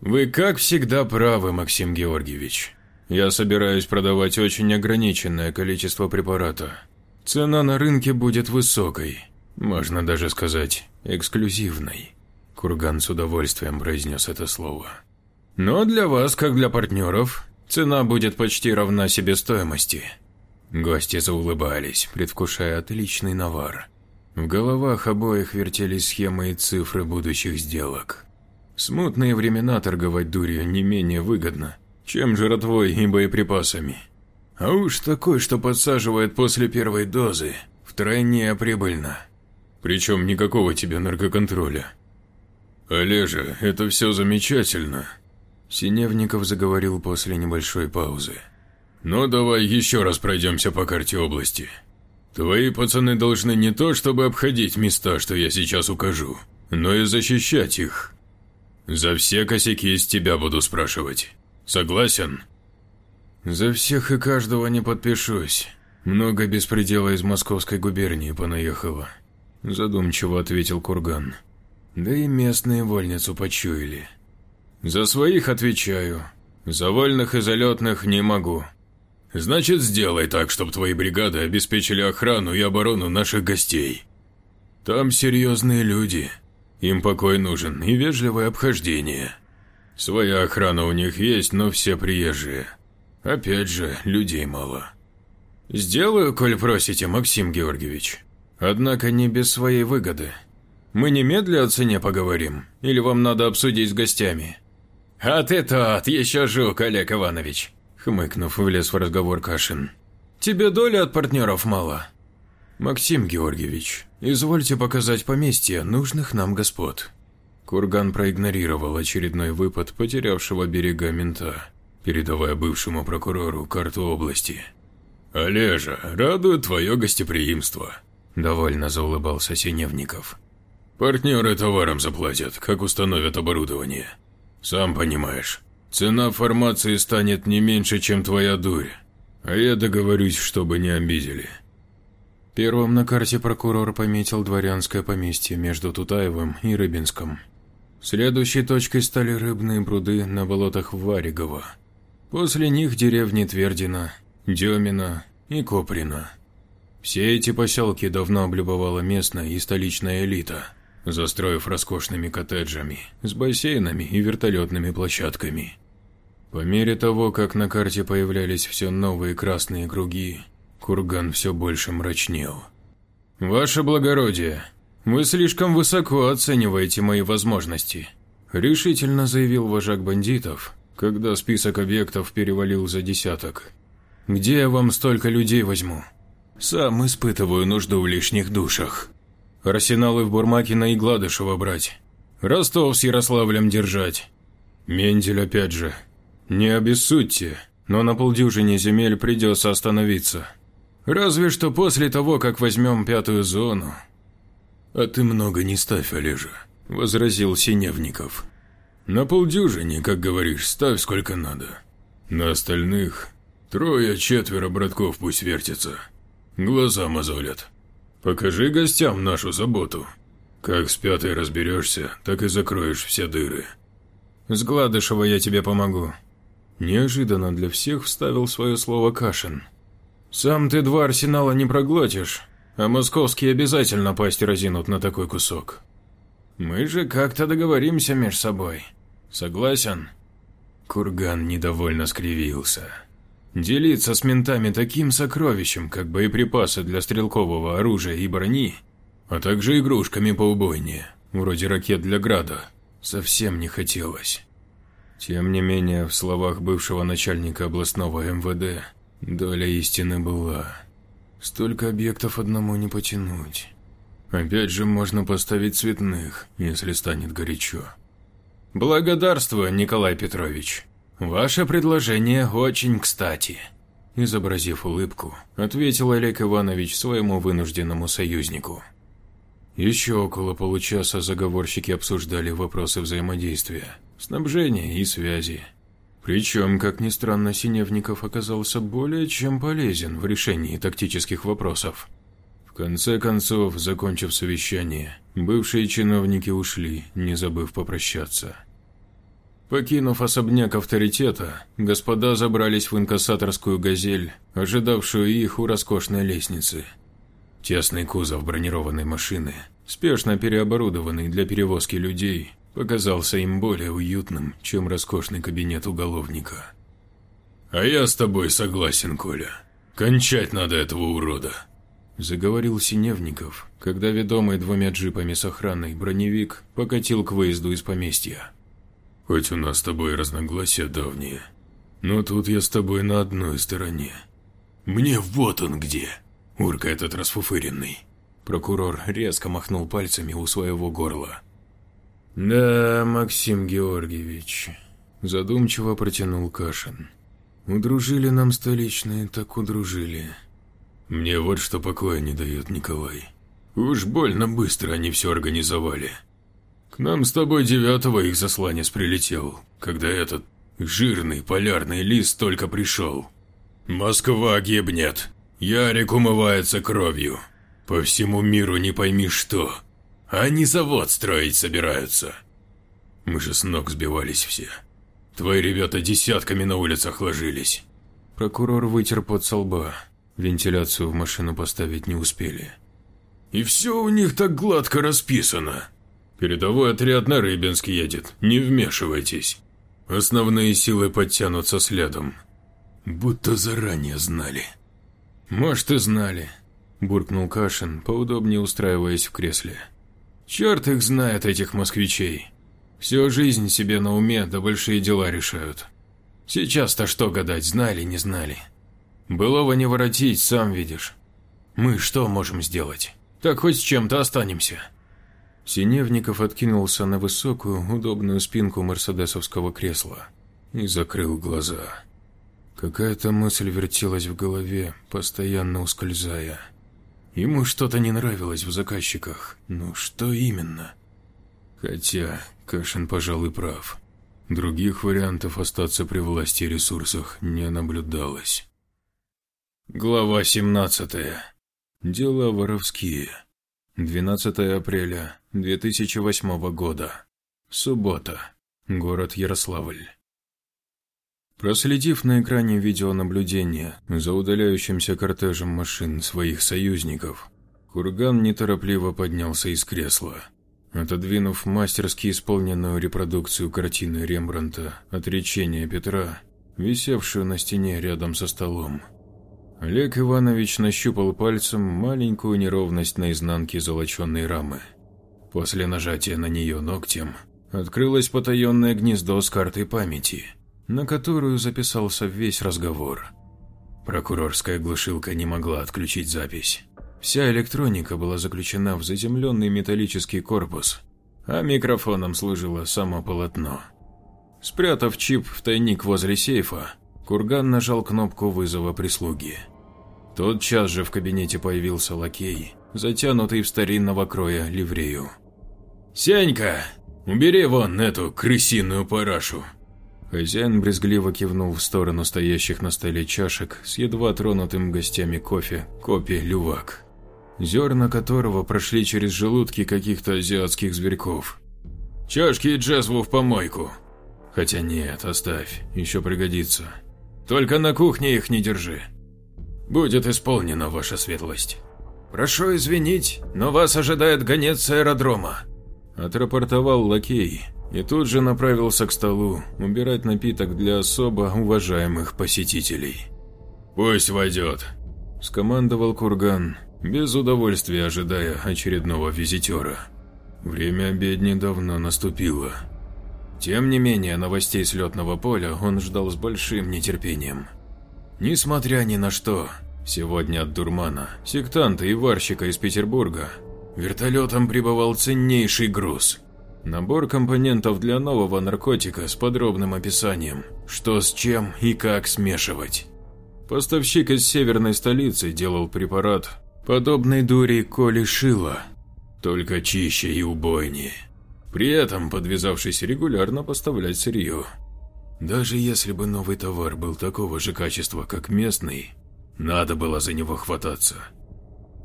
Вы как всегда правы, Максим Георгиевич. Я собираюсь продавать очень ограниченное количество препарата. Цена на рынке будет высокой, можно даже сказать, эксклюзивной. Курган с удовольствием произнес это слово. Но для вас, как для партнеров, цена будет почти равна себестоимости. Гости заулыбались, предвкушая отличный навар. В головах обоих вертелись схемы и цифры будущих сделок. Смутные времена торговать дурью не менее выгодно, чем жратвой и боеприпасами. А уж такой, что подсаживает после первой дозы, втройне прибыльно. Причем никакого тебе наркоконтроля. «Олежа, это все замечательно», – Синевников заговорил после небольшой паузы. «Но «Ну, давай еще раз пройдемся по карте области. Твои пацаны должны не то чтобы обходить места, что я сейчас укажу, но и защищать их. За все косяки из тебя буду спрашивать. Согласен?» За всех и каждого не подпишусь. Много беспредела из московской губернии понаехало. Задумчиво ответил Курган. Да и местные вольницу почуяли. За своих отвечаю. За вольных и залетных не могу. Значит, сделай так, чтобы твои бригады обеспечили охрану и оборону наших гостей. Там серьезные люди. Им покой нужен и вежливое обхождение. Своя охрана у них есть, но все приезжие. Опять же, людей мало. Сделаю, коль просите, Максим Георгиевич. Однако не без своей выгоды. Мы немедля о цене поговорим, или вам надо обсудить с гостями? А ты тот, еще жук, Олег Иванович. Хмыкнув, влез в разговор Кашин. Тебе доли от партнеров мало. Максим Георгиевич, извольте показать поместье нужных нам господ. Курган проигнорировал очередной выпад потерявшего берега мента, передавая бывшему прокурору карту области. «Олежа, радует твое гостеприимство», – довольно заулыбался Синевников. «Партнеры товаром заплатят, как установят оборудование. Сам понимаешь, цена формации станет не меньше, чем твоя дурь, а я договорюсь, чтобы не обидели». Первым на карте прокурор пометил дворянское поместье между Тутаевым и Рыбинском. Следующей точкой стали рыбные пруды на болотах Варигово. После них деревни Твердина, Демина и Коприна. Все эти поселки давно облюбовала местная и столичная элита, застроив роскошными коттеджами, с бассейнами и вертолетными площадками. По мере того, как на карте появлялись все новые красные круги, курган все больше мрачнел. «Ваше благородие, «Вы слишком высоко оцениваете мои возможности», – решительно заявил вожак бандитов, когда список объектов перевалил за десяток. «Где я вам столько людей возьму? Сам испытываю нужду в лишних душах. Арсеналы в Бурмакина и Гладышева брать. Ростов с Ярославлем держать. Мендель опять же. Не обессудьте, но на полдюжине земель придется остановиться. Разве что после того, как возьмем пятую зону, «А ты много не ставь, Олежа», – возразил Синевников. «На полдюжине, как говоришь, ставь сколько надо. На остальных трое-четверо братков пусть вертятся. Глаза мозолят. Покажи гостям нашу заботу. Как с пятой разберешься, так и закроешь все дыры». «С Гладышева я тебе помогу». Неожиданно для всех вставил свое слово Кашин. «Сам ты два арсенала не проглотишь, а московские обязательно пасть разинут на такой кусок. Мы же как-то договоримся между собой. Согласен? Курган недовольно скривился. Делиться с ментами таким сокровищем, как боеприпасы для стрелкового оружия и брони, а также игрушками поубойнее, вроде ракет для града, совсем не хотелось. Тем не менее, в словах бывшего начальника областного МВД доля истины была. Столько объектов одному не потянуть. Опять же можно поставить цветных, если станет горячо. Благодарствую, Николай Петрович. Ваше предложение очень кстати. Изобразив улыбку, ответил Олег Иванович своему вынужденному союзнику. Еще около получаса заговорщики обсуждали вопросы взаимодействия, снабжения и связи. Причем, как ни странно, Синевников оказался более чем полезен в решении тактических вопросов. В конце концов, закончив совещание, бывшие чиновники ушли, не забыв попрощаться. Покинув особняк авторитета, господа забрались в инкассаторскую «Газель», ожидавшую их у роскошной лестницы. Тесный кузов бронированной машины, спешно переоборудованный для перевозки людей, показался им более уютным, чем роскошный кабинет уголовника. «А я с тобой согласен, Коля. Кончать надо этого урода», – заговорил Синевников, когда ведомый двумя джипами с охраной броневик покатил к выезду из поместья. «Хоть у нас с тобой разногласия давние, но тут я с тобой на одной стороне. Мне вот он где, урка этот расфуфыренный». Прокурор резко махнул пальцами у своего горла. «Да, Максим Георгиевич», – задумчиво протянул Кашин. «Удружили нам столичные, так удружили». «Мне вот что покоя не дает Николай. Уж больно быстро они все организовали. К нам с тобой девятого их засланец прилетел, когда этот жирный полярный лист только пришел. Москва гибнет, Ярик умывается кровью. По всему миру не пойми что». Они завод строить собираются. Мы же с ног сбивались все. Твои ребята десятками на улицах ложились. Прокурор вытер пот со лба. Вентиляцию в машину поставить не успели. «И все у них так гладко расписано. Передовой отряд на Рыбинск едет, не вмешивайтесь. Основные силы подтянутся следом. Будто заранее знали». «Может, и знали», – буркнул Кашин, поудобнее устраиваясь в кресле. «Черт их знает, этих москвичей. Всю жизнь себе на уме, да большие дела решают. Сейчас-то что гадать, знали, не знали. Былого не воротить, сам видишь. Мы что можем сделать? Так хоть с чем-то останемся». Синевников откинулся на высокую, удобную спинку мерседесовского кресла и закрыл глаза. Какая-то мысль вертелась в голове, постоянно ускользая. Ему что-то не нравилось в заказчиках, но что именно? Хотя, Кашин, пожалуй, прав. Других вариантов остаться при власти и ресурсах не наблюдалось. Глава 17. Дела воровские. 12 апреля 2008 года. Суббота. Город Ярославль. Проследив на экране видеонаблюдения за удаляющимся кортежем машин своих союзников, Курган неторопливо поднялся из кресла. Отодвинув мастерски исполненную репродукцию картины Рембранта «Отречение Петра», висевшую на стене рядом со столом, Олег Иванович нащупал пальцем маленькую неровность на изнанке золоченной рамы. После нажатия на нее ногтем открылось потаенное гнездо с картой памяти, на которую записался весь разговор. Прокурорская глушилка не могла отключить запись. Вся электроника была заключена в заземленный металлический корпус, а микрофоном служило само полотно. Спрятав чип в тайник возле сейфа, Курган нажал кнопку вызова прислуги. Тотчас же в кабинете появился лакей, затянутый в старинного кроя ливрею. «Сенька, убери вон эту крысиную парашу!» Хозяин брезгливо кивнул в сторону стоящих на столе чашек с едва тронутым гостями кофе, копи лювак, зерна которого прошли через желудки каких-то азиатских зверьков. «Чашки и джезву в помойку!» «Хотя нет, оставь, еще пригодится. Только на кухне их не держи. Будет исполнена ваша светлость. Прошу извинить, но вас ожидает гонец аэродрома. Отрапортовал лакей и тут же направился к столу убирать напиток для особо уважаемых посетителей. «Пусть войдет», – скомандовал Курган, без удовольствия ожидая очередного визитера. Время обедни давно наступило. Тем не менее, новостей с летного поля он ждал с большим нетерпением. Несмотря ни на что, сегодня от дурмана, сектанта и варщика из Петербурга, вертолетом прибывал ценнейший груз. Набор компонентов для нового наркотика с подробным описанием, что с чем и как смешивать. Поставщик из северной столицы делал препарат, подобный дури Коли Шила, только чище и убойнее при этом подвязавшись регулярно поставлять сырье. Даже если бы новый товар был такого же качества, как местный, надо было за него хвататься.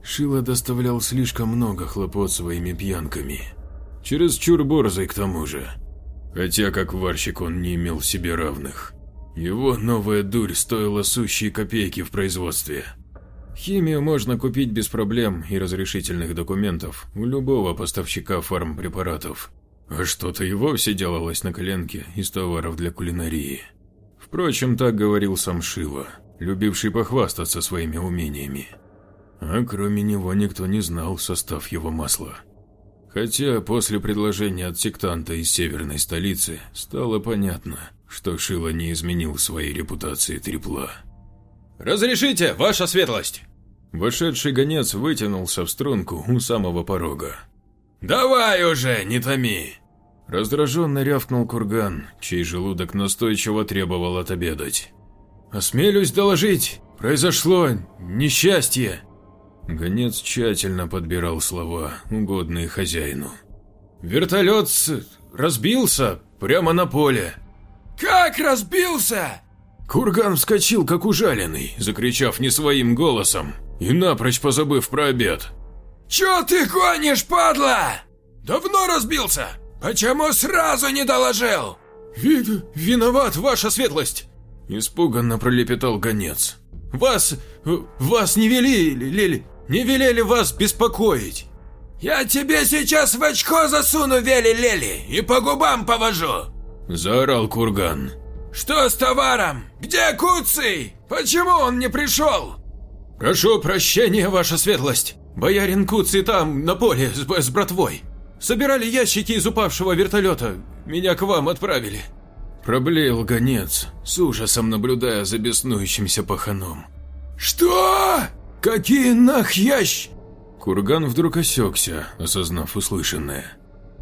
Шило доставлял слишком много хлопот своими пьянками. Через чур борзый к тому же. Хотя как варщик он не имел в себе равных. Его новая дурь стоила сущие копейки в производстве. Химию можно купить без проблем и разрешительных документов у любого поставщика фармпрепаратов. А что-то и вовсе делалось на коленке из товаров для кулинарии. Впрочем, так говорил сам Шила, любивший похвастаться своими умениями. А кроме него никто не знал состав его масла. Хотя после предложения от сектанта из северной столицы стало понятно, что Шила не изменил своей репутации трипла. «Разрешите, ваша светлость!» Вошедший гонец вытянулся в струнку у самого порога. «Давай уже, не томи!» Раздраженно рявкнул Курган, чей желудок настойчиво требовал отобедать. «Осмелюсь доложить, произошло несчастье!» Гонец тщательно подбирал слова, угодные хозяину. «Вертолет разбился прямо на поле». «Как разбился?» Курган вскочил, как ужаленный, закричав не своим голосом и напрочь позабыв про обед. «Чё ты гонишь, падла? Давно разбился? Почему сразу не доложил?» Ви «Виноват, ваша светлость! Испуганно пролепетал гонец. «Вас... вас не вели... лели... не велели вас беспокоить!» «Я тебе сейчас в очко засуну, Вели-Лели, и по губам повожу!» Заорал Курган. «Что с товаром? Где Куцый? Почему он не пришел?» «Прошу прощения, ваша светлость. Боярин Куцый там, на поле, с, с братвой. Собирали ящики из упавшего вертолета. Меня к вам отправили». Проблеял гонец, с ужасом наблюдая за беснующимся паханом. «Что? Какие нах ящ...» Курган вдруг осекся, осознав услышанное.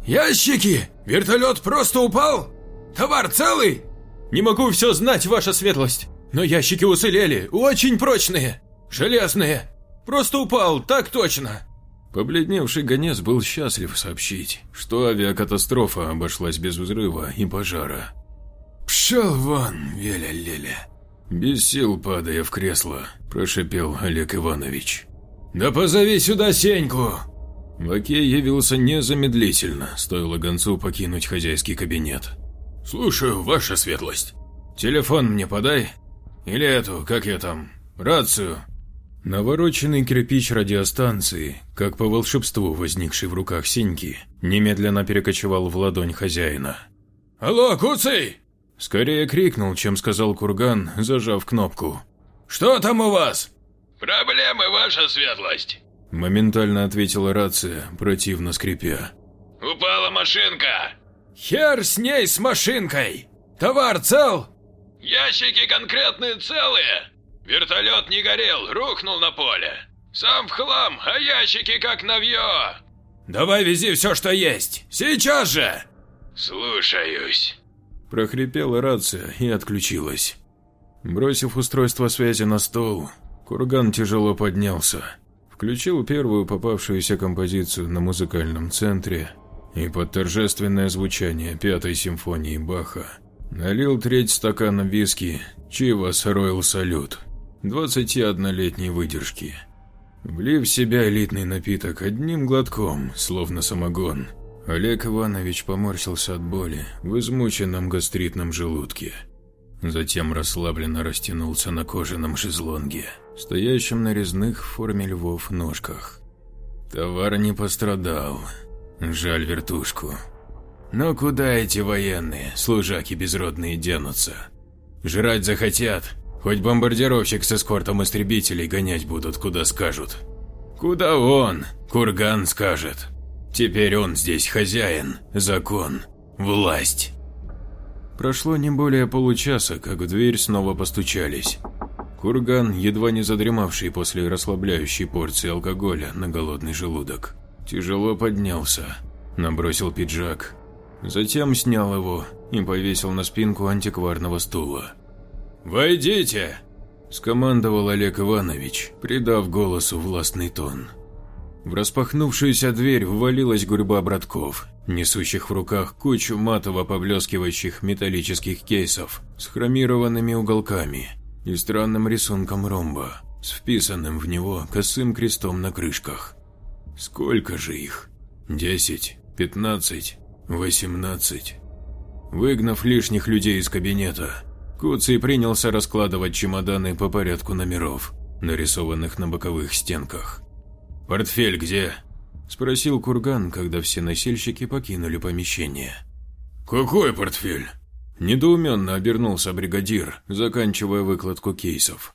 «Ящики? Вертолет просто упал? Товар целый?» «Не могу все знать, ваша светлость, но ящики уцелели, очень прочные, железные. Просто упал, так точно». Побледневший гонец был счастлив сообщить, что авиакатастрофа обошлась без взрыва и пожара. «Пшел вон, Веля-Леля!» Без сил падая в кресло, прошипел Олег Иванович. «Да позови сюда Сеньку!» Лакей явился незамедлительно, стоило гонцу покинуть хозяйский кабинет. «Слушаю, ваша светлость. Телефон мне подай. Или эту, как я там, рацию». Навороченный кирпич радиостанции, как по волшебству возникший в руках Сеньки, немедленно перекочевал в ладонь хозяина. «Алло, Куцый!» Скорее крикнул, чем сказал Курган, зажав кнопку. «Что там у вас?» «Проблемы, ваша светлость!» Моментально ответила рация, противно скрипя. «Упала машинка!» «Хер с ней, с машинкой! Товар цел?» «Ящики конкретные целые! Вертолет не горел, рухнул на поле. Сам в хлам, а ящики как навье!» «Давай вези все, что есть! Сейчас же!» «Слушаюсь!» Прохрипела рация и отключилась. Бросив устройство связи на стол, Курган тяжело поднялся, включил первую попавшуюся композицию на музыкальном центре и под торжественное звучание пятой симфонии Баха налил треть стакана виски Чивас Роyal Салют 21-летней выдержки. Влив в себя элитный напиток одним глотком, словно самогон, Олег Иванович поморщился от боли в измученном гастритном желудке. Затем расслабленно растянулся на кожаном шезлонге, стоящем на резных в форме львов ножках. Товар не пострадал. Жаль вертушку. Но куда эти военные, служаки безродные, денутся? Жрать захотят, хоть бомбардировщик с эскортом истребителей гонять будут, куда скажут. Куда он, Курган скажет. Теперь он здесь хозяин, закон, власть. Прошло не более получаса, как в дверь снова постучались. Курган, едва не задремавший после расслабляющей порции алкоголя на голодный желудок, тяжело поднялся, набросил пиджак, затем снял его и повесил на спинку антикварного стула. «Войдите!» – скомандовал Олег Иванович, придав голосу властный тон. В распахнувшуюся дверь ввалилась гурьба братков, несущих в руках кучу матово поблескивающих металлических кейсов с хромированными уголками и странным рисунком ромба, с вписанным в него косым крестом на крышках. Сколько же их? Десять? Пятнадцать? Восемнадцать? Выгнав лишних людей из кабинета, Куций принялся раскладывать чемоданы по порядку номеров, нарисованных на боковых стенках. «Портфель где?» – спросил Курган, когда все носильщики покинули помещение. «Какой портфель?» Недоуменно обернулся бригадир, заканчивая выкладку кейсов.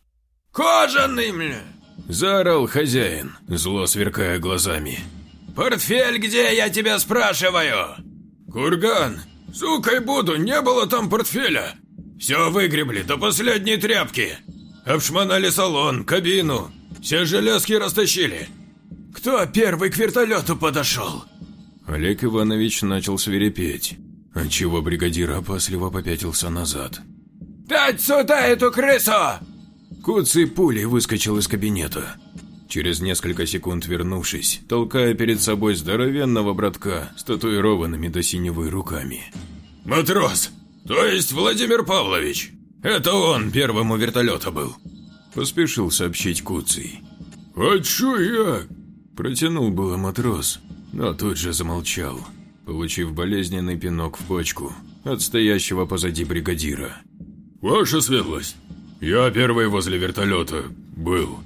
«Кожаный, мне!» – заорал хозяин, зло сверкая глазами. «Портфель где, я тебя спрашиваю?» «Курган, сукой буду, не было там портфеля!» «Все выгребли до последней тряпки! Обшмонали салон, кабину, все железки растащили!» Кто первый к вертолету подошел? Олег Иванович начал свирепеть, отчего бригадир опасливо попятился назад. «Дать сюда эту крысу!» Куцый пулей выскочил из кабинета. Через несколько секунд вернувшись, толкая перед собой здоровенного братка с татуированными до синевы руками. «Матрос, то есть Владимир Павлович, это он первым у вертолета был», поспешил сообщить Куцый. «А чё я?» Протянул было матрос, но тут же замолчал, получив болезненный пинок в бочку от стоящего позади бригадира. Ваша светлость, я первый возле вертолета был.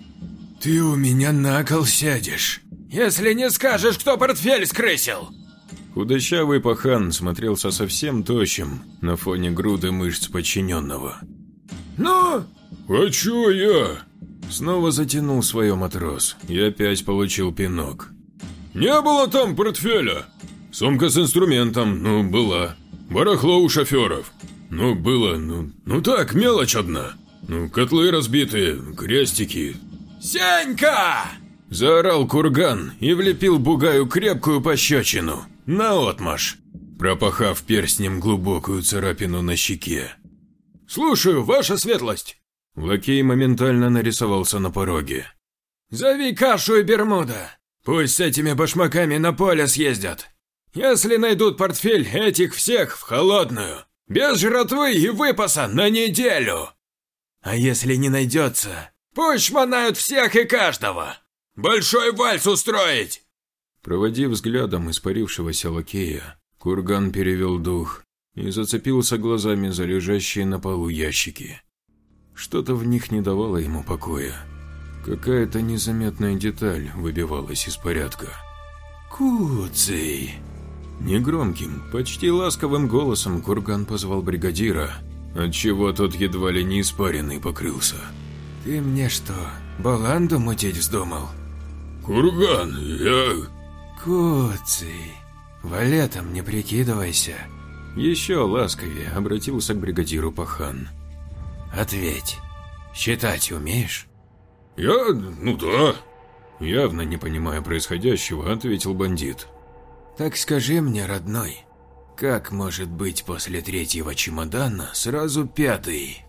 Ты у меня на кол сядешь, если не скажешь, кто портфель скрысил. Худощавый пахан смотрелся совсем тощим на фоне груды мышц подчиненного. Ну? А чё я? Снова затянул свое матрос и опять получил пинок. Не было там портфеля. Сумка с инструментом, ну, была. Барахло у шоферов. Ну, было, ну, ну так, мелочь одна. Ну, котлы разбитые, крестики. «Сенька!» Заорал курган и влепил бугаю крепкую пощечину. Наотмашь, пропахав перстнем глубокую царапину на щеке. «Слушаю, ваша светлость!» Лакей моментально нарисовался на пороге. «Зови Кашу и Бермуда. Пусть с этими башмаками на поле съездят. Если найдут портфель, этих всех в холодную. Без жратвы и выпаса на неделю. А если не найдется, пусть шмонают всех и каждого. Большой вальс устроить!» Проводив взглядом испарившегося лакея, Курган перевел дух и зацепился глазами за лежащие на полу ящики. Что-то в них не давало ему покоя. Какая-то незаметная деталь выбивалась из порядка. «Куцый!» Негромким, почти ласковым голосом Курган позвал бригадира, отчего тот едва ли не испаренный покрылся. «Ты мне что, баланду мутить вздумал?» Курган, я... «Куцый, валетом не прикидывайся!» Еще ласковее обратился к бригадиру Пахан. «Ответь, считать умеешь?» Я... ну да. Явно не понимая происходящего, ответил бандит. «Так скажи мне, родной, как может быть после третьего чемодана сразу пятый?»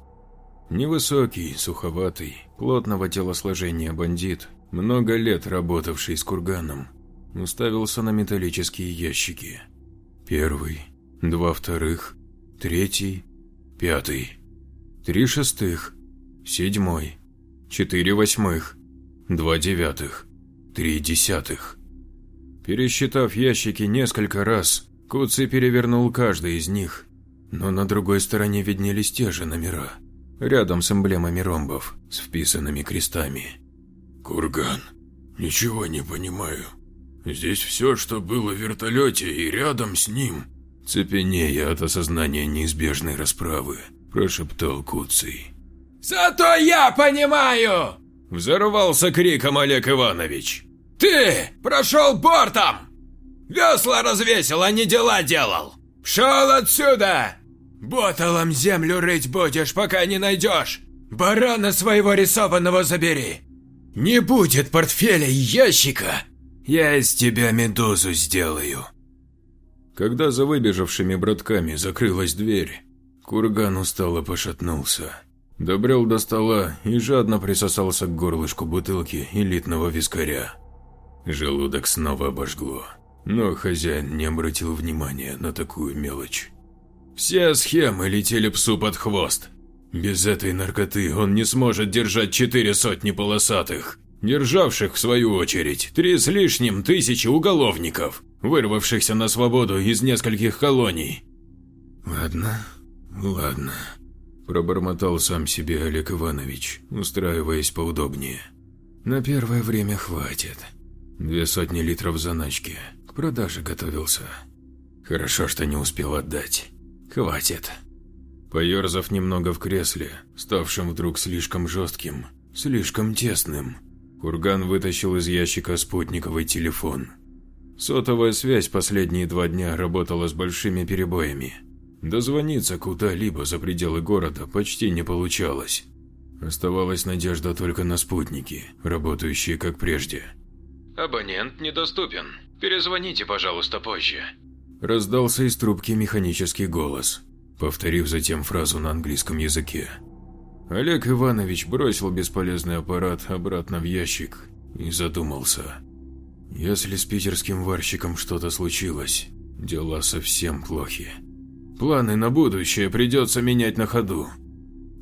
Невысокий, суховатый, плотного телосложения бандит, много лет работавший с курганом, уставился на металлические ящики. Первый, два вторых, третий, пятый, три шестых, седьмой, четыре восьмых, два девятых, три десятых. Пересчитав ящики несколько раз, Куцый перевернул каждый из них, но на другой стороне виднелись те же номера, рядом с эмблемами ромбов, с вписанными крестами. Курган, ничего не понимаю. Здесь все, что было в вертолете и рядом с ним. Цепенея от осознания неизбежной расправы, прошептал Куцый. «Зато я понимаю!» Взорвался криком Олег Иванович. «Ты прошел бортом! Весла развесил, а не дела делал! Пшел отсюда! Боталом землю рыть будешь, пока не найдешь! Барана своего рисованного забери! Не будет портфеля и ящика! Я из тебя медузу сделаю!» Когда за выбежавшими братками закрылась дверь, Курган устало пошатнулся. Добрел до стола и жадно присосался к горлышку бутылки элитного вискаря. Желудок снова обожгло, но хозяин не обратил внимания на такую мелочь. Все схемы летели псу под хвост. Без этой наркоты он не сможет держать четыре сотни полосатых, державших в свою очередь три с лишним тысячи уголовников, вырвавшихся на свободу из нескольких колоний. Ладно, ладно, пробормотал сам себе Олег Иванович, устраиваясь поудобнее. На первое время хватит. Две сотни литров заначки. К продаже готовился. Хорошо, что не успел отдать. Хватит. Поерзав немного в кресле, ставшем вдруг слишком жестким, слишком тесным, Курган вытащил из ящика спутниковый телефон. Сотовая связь последние два дня работала с большими перебоями. Дозвониться куда-либо за пределы города почти не получалось. Оставалась надежда только на спутники, работающие как прежде. «Абонент недоступен. Перезвоните, пожалуйста, позже». Раздался из трубки механический голос, повторив затем фразу на английском языке. Олег Иванович бросил бесполезный аппарат обратно в ящик и задумался. Если с питерским варщиком что-то случилось, дела совсем плохи. Планы на будущее придется менять на ходу.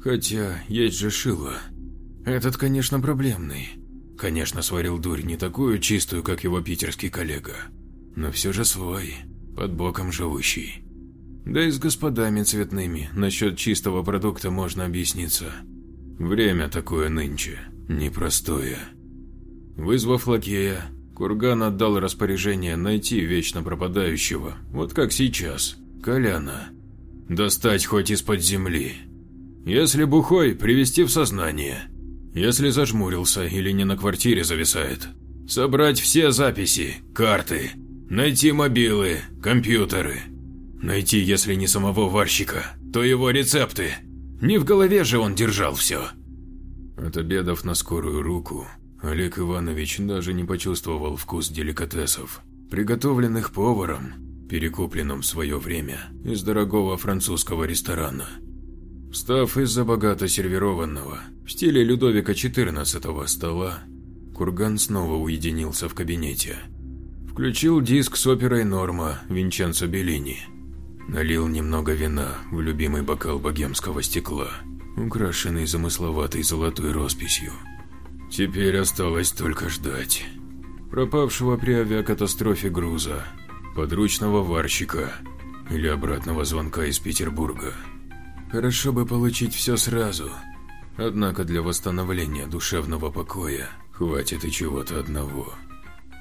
Хотя есть же Шило. Этот, конечно, проблемный. Конечно, сварил дурь не такую чистую, как его питерский коллега. Но все же свой, под боком живущий. Да и с господами цветными насчет чистого продукта можно объясниться. Время такое нынче, непростое. Вызвав лакея, Курган отдал распоряжение найти вечно пропадающего, вот как сейчас, Коляна. Достать хоть из-под земли. Если бухой, привести в сознание. Если зажмурился или не на квартире зависает. Собрать все записи, карты, найти мобилы, компьютеры. Найти, если не самого варщика, то его рецепты. Не в голове же он держал все. Отобедав на скорую руку, Олег Иванович даже не почувствовал вкус деликатесов, приготовленных поваром, перекупленным в свое время из дорогого французского ресторана. Встав из-за богато сервированного, в стиле Людовика XIV стола, Курган снова уединился в кабинете. Включил диск с оперой «Норма» Винченцо Беллини. Налил немного вина в любимый бокал богемского стекла, украшенный замысловатой золотой росписью. Теперь осталось только ждать. Пропавшего при авиакатастрофе груза, подручного варщика или обратного звонка из Петербурга. Хорошо бы получить все сразу, однако для восстановления душевного покоя хватит и чего-то одного.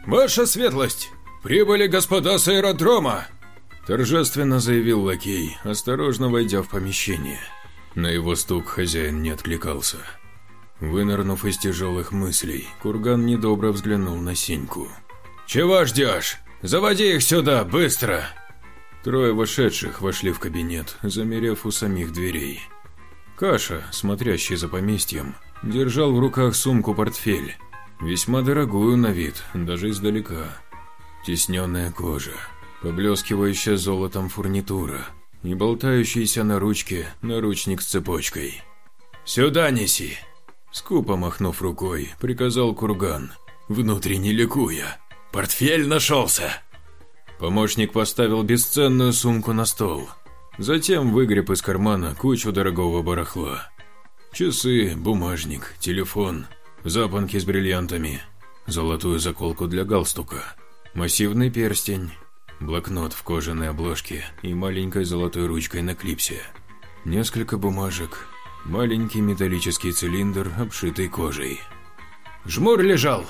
«Ваша светлость! Прибыли господа с аэродрома!» Торжественно заявил лакей, осторожно войдя в помещение. На его стук хозяин не откликался. Вынырнув из тяжелых мыслей, Курган недобро взглянул на Сеньку. «Чего ждешь? Заводи их сюда, быстро!» Трое вошедших вошли в кабинет, замерев у самих дверей. Каша, смотрящий за поместьем, держал в руках сумку-портфель, весьма дорогую на вид, даже издалека. Тесненная кожа, поблескивающая золотом фурнитура и болтающийся на ручке наручник с цепочкой. «Сюда неси!» Скупо махнув рукой, приказал Курган, внутренне ликуя. «Портфель нашелся!» Помощник поставил бесценную сумку на стол. Затем выгреб из кармана кучу дорогого барахла. Часы, бумажник, телефон, запонки с бриллиантами, золотую заколку для галстука, массивный перстень, блокнот в кожаной обложке и маленькой золотой ручкой на клипсе, несколько бумажек, Маленький металлический цилиндр, обшитый кожей. Жмур лежал.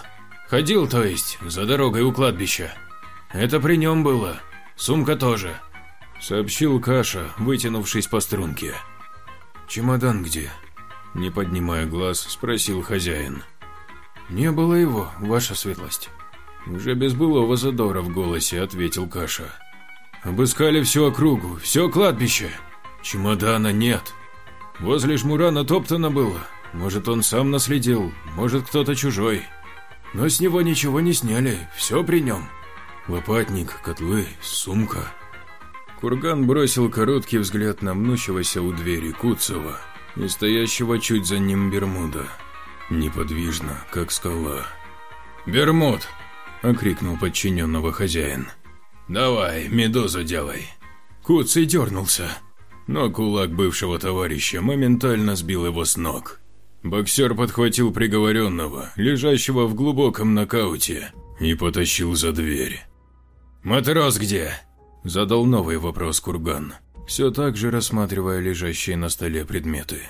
Ходил, то есть, за дорогой у кладбища. Это при нем было. Сумка тоже. Сообщил Каша, вытянувшись по струнке. «Чемодан где?» Не поднимая глаз, спросил хозяин. «Не было его, ваша светлость». Уже без былого задора в голосе ответил Каша. «Обыскали всю округу, все кладбище. Чемодана нет». Возле жмура натоптано было. Может, он сам наследил, может, кто-то чужой. Но с него ничего не сняли, все при нем. Лопатник, котлы, сумка. Курган бросил короткий взгляд на мнущегося у двери Куцева и стоящего чуть за ним Бермуда. Неподвижно, как скала. «Бермуд!» – окрикнул подчиненного хозяин. «Давай, медузу делай!» Куцый дернулся но кулак бывшего товарища моментально сбил его с ног. Боксер подхватил приговоренного, лежащего в глубоком нокауте, и потащил за дверь. «Матрос где?» – задал новый вопрос Курган, все так же рассматривая лежащие на столе предметы.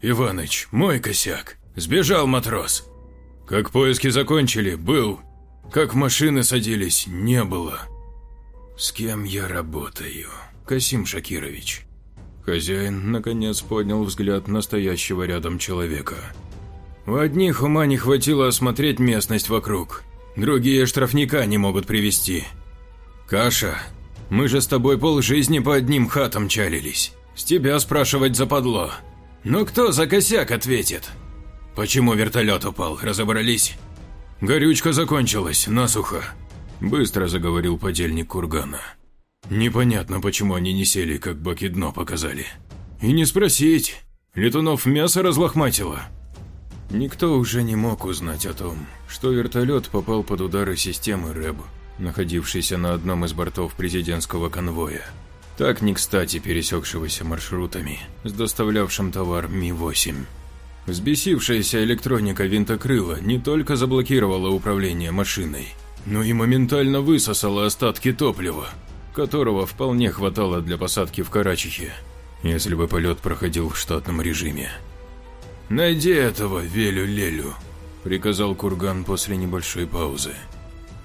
«Иваныч, мой косяк. Сбежал матрос. Как поиски закончили, был. Как машины садились, не было. С кем я работаю, Касим Шакирович?» Хозяин, наконец, поднял взгляд настоящего рядом человека. У одних ума не хватило осмотреть местность вокруг, другие штрафника не могут привести. Каша, мы же с тобой полжизни по одним хатам чалились. С тебя спрашивать западло. Но кто за косяк ответит? Почему вертолет упал, разобрались? Горючка закончилась, насухо. Быстро заговорил подельник Кургана. Непонятно, почему они не сели, как баки дно показали. И не спросить, летунов мясо разлохматило. Никто уже не мог узнать о том, что вертолет попал под удары системы РЭБ, находившейся на одном из бортов президентского конвоя. Так не кстати пересекшегося маршрутами, с доставлявшим товар Ми-8. Взбесившаяся электроника винтокрыла не только заблокировала управление машиной, но и моментально высосала остатки топлива, которого вполне хватало для посадки в Карачихе, если бы полет проходил в штатном режиме. «Найди этого Велю-Лелю», – приказал Курган после небольшой паузы.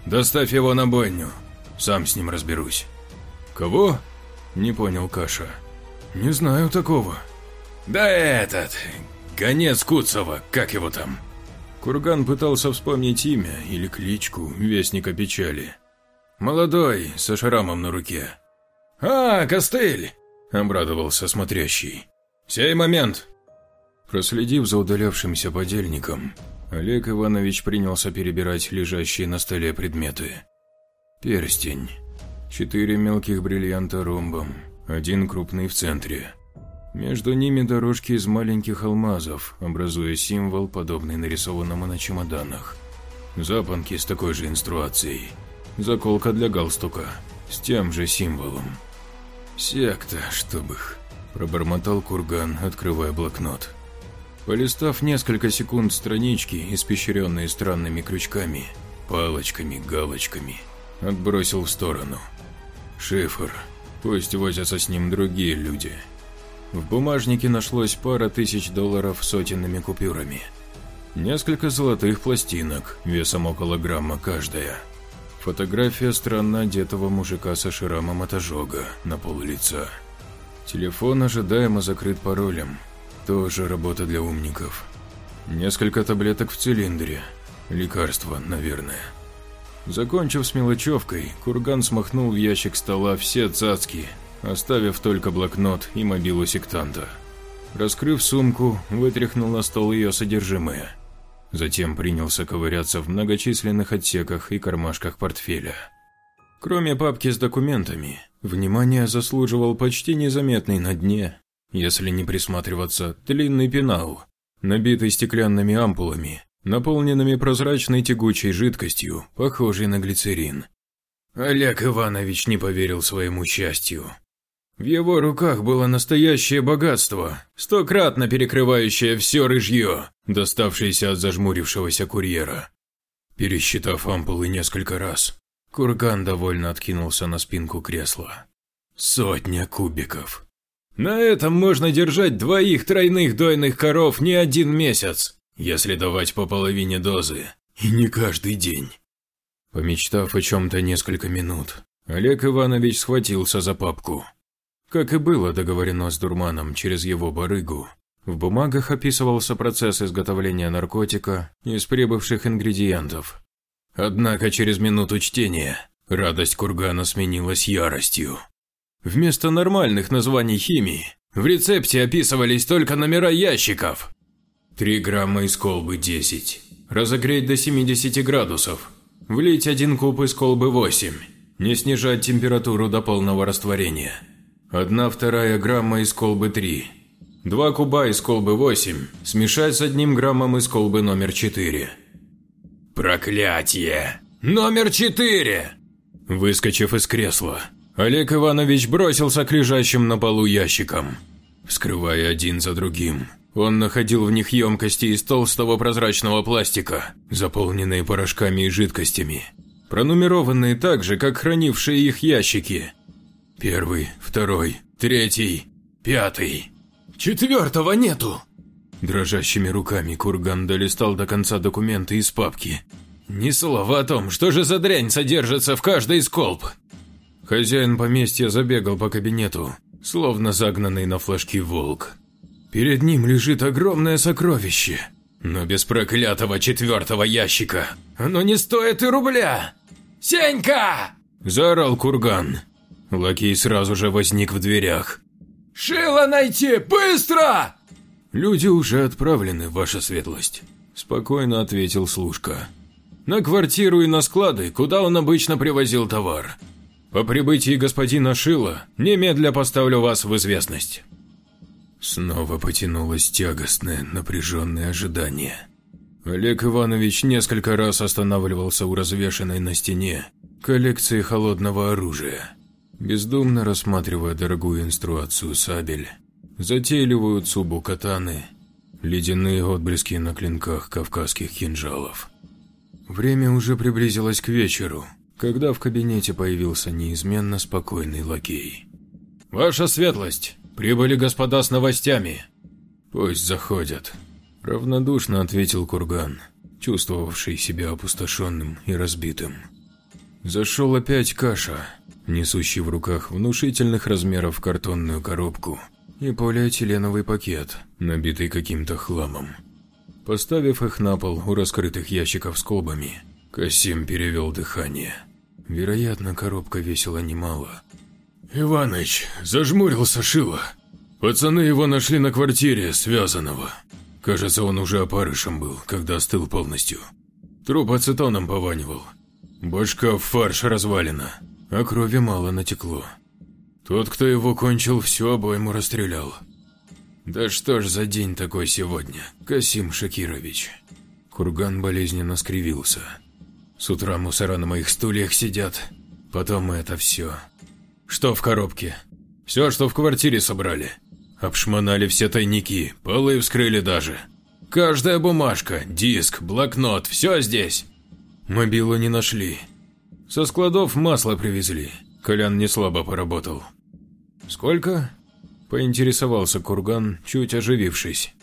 «Доставь его на бойню, сам с ним разберусь». «Кого?» – не понял Каша. «Не знаю такого». «Да этот, гонец Куцова, как его там?» Курган пытался вспомнить имя или кличку Вестника Печали. «Молодой, со шрамом на руке». «А, Костыль!» – обрадовался смотрящий. «Сей момент!» Проследив за удалявшимся подельником, Олег Иванович принялся перебирать лежащие на столе предметы. Перстень. Четыре мелких бриллианта ромбом, один крупный в центре. Между ними дорожки из маленьких алмазов, образуя символ, подобный нарисованному на чемоданах. Запонки с такой же инструацией. Заколка для галстука, с тем же символом. «Секта, чтоб их», – пробормотал Курган, открывая блокнот. Полистав несколько секунд странички, испещренные странными крючками, палочками, галочками, отбросил в сторону. Шифр. Пусть возятся с ним другие люди. В бумажнике нашлось пара тысяч долларов сотенными купюрами. Несколько золотых пластинок, весом около грамма каждая. Фотография странно одетого мужика со шрамом от ожога на пол лица. Телефон ожидаемо закрыт паролем, тоже работа для умников. Несколько таблеток в цилиндре. Лекарство, наверное. Закончив с мелочевкой, Курган смахнул в ящик стола все цацки, оставив только блокнот и мобилу сектанта. Раскрыв сумку, вытряхнул на стол ее содержимое. Затем принялся ковыряться в многочисленных отсеках и кармашках портфеля. Кроме папки с документами, внимание заслуживал почти незаметный на дне если не присматриваться, длинный пенал, набитый стеклянными ампулами, наполненными прозрачной тягучей жидкостью, похожей на глицерин. Олег Иванович не поверил своему счастью. В его руках было настоящее богатство, стократно перекрывающее все рыжье, доставшееся от зажмурившегося курьера. Пересчитав ампулы несколько раз, Курган довольно откинулся на спинку кресла. Сотня кубиков. На этом можно держать двоих тройных дойных коров не один месяц, если давать по половине дозы, и не каждый день. Помечтав о чем-то несколько минут, Олег Иванович схватился за папку. Как и было договорено с дурманом через его барыгу, в бумагах описывался процесс изготовления наркотика из прибывших ингредиентов. Однако через минуту чтения радость кургана сменилась яростью. Вместо нормальных названий химии в рецепте описывались только номера ящиков. 3 грамма из колбы 10. Разогреть до 70 градусов. Влить один куб из колбы 8. Не снижать температуру до полного растворения. 1 вторая грамма из колбы 3. 2 куба из колбы 8. Смешать с одним граммом из колбы номер 4. Проклятие! Номер 4! Выскочив из кресла, Олег Иванович бросился к лежащим на полу ящикам, вскрывая один за другим. Он находил в них емкости из толстого прозрачного пластика, заполненные порошками и жидкостями, пронумерованные так же, как хранившие их ящики. Первый, второй, третий, пятый. Четвертого нету! Дрожащими руками Курган долистал до конца документы из папки. Ни слова о том, что же за дрянь содержится в каждой из колб. Хозяин поместья забегал по кабинету, словно загнанный на флажки волк. Перед ним лежит огромное сокровище, но без проклятого четвертого ящика. Оно не стоит и рубля. «Сенька!» – заорал Курган. Лакей сразу же возник в дверях. «Шило найти! Быстро!» «Люди уже отправлены, ваша светлость», – спокойно ответил служка. «На квартиру и на склады, куда он обычно привозил товар. По прибытии господина Шила немедля поставлю вас в известность. Снова потянулось тягостное, напряженное ожидание. Олег Иванович несколько раз останавливался у развешанной на стене коллекции холодного оружия, бездумно рассматривая дорогую инструацию сабель, затейливую цубу катаны, ледяные отблески на клинках кавказских кинжалов. Время уже приблизилось к вечеру, когда в кабинете появился неизменно спокойный лакей. «Ваша светлость, прибыли господа с новостями». «Пусть заходят», – равнодушно ответил Курган, чувствовавший себя опустошенным и разбитым. Зашел опять Каша, несущий в руках внушительных размеров картонную коробку и полиэтиленовый пакет, набитый каким-то хламом. Поставив их на пол у раскрытых ящиков с колбами, Касим перевел дыхание. Вероятно, коробка весила немало. «Иваныч, зажмурился Шила. Пацаны его нашли на квартире, связанного. Кажется, он уже опарышем был, когда остыл полностью. Труп ацетоном пованивал. Башка в фарш развалена, а крови мало натекло. Тот, кто его кончил, всю обойму расстрелял. Да что ж за день такой сегодня, Касим Шакирович? Курган болезненно скривился. С утра мусора на моих стульях сидят, потом это все. Что в коробке? Все, что в квартире собрали. Обшмонали все тайники, полы вскрыли даже. Каждая бумажка, диск, блокнот, все здесь. Мобилу не нашли. Со складов масло привезли. Колян не слабо поработал. Сколько? Поинтересовался Курган, чуть оживившись.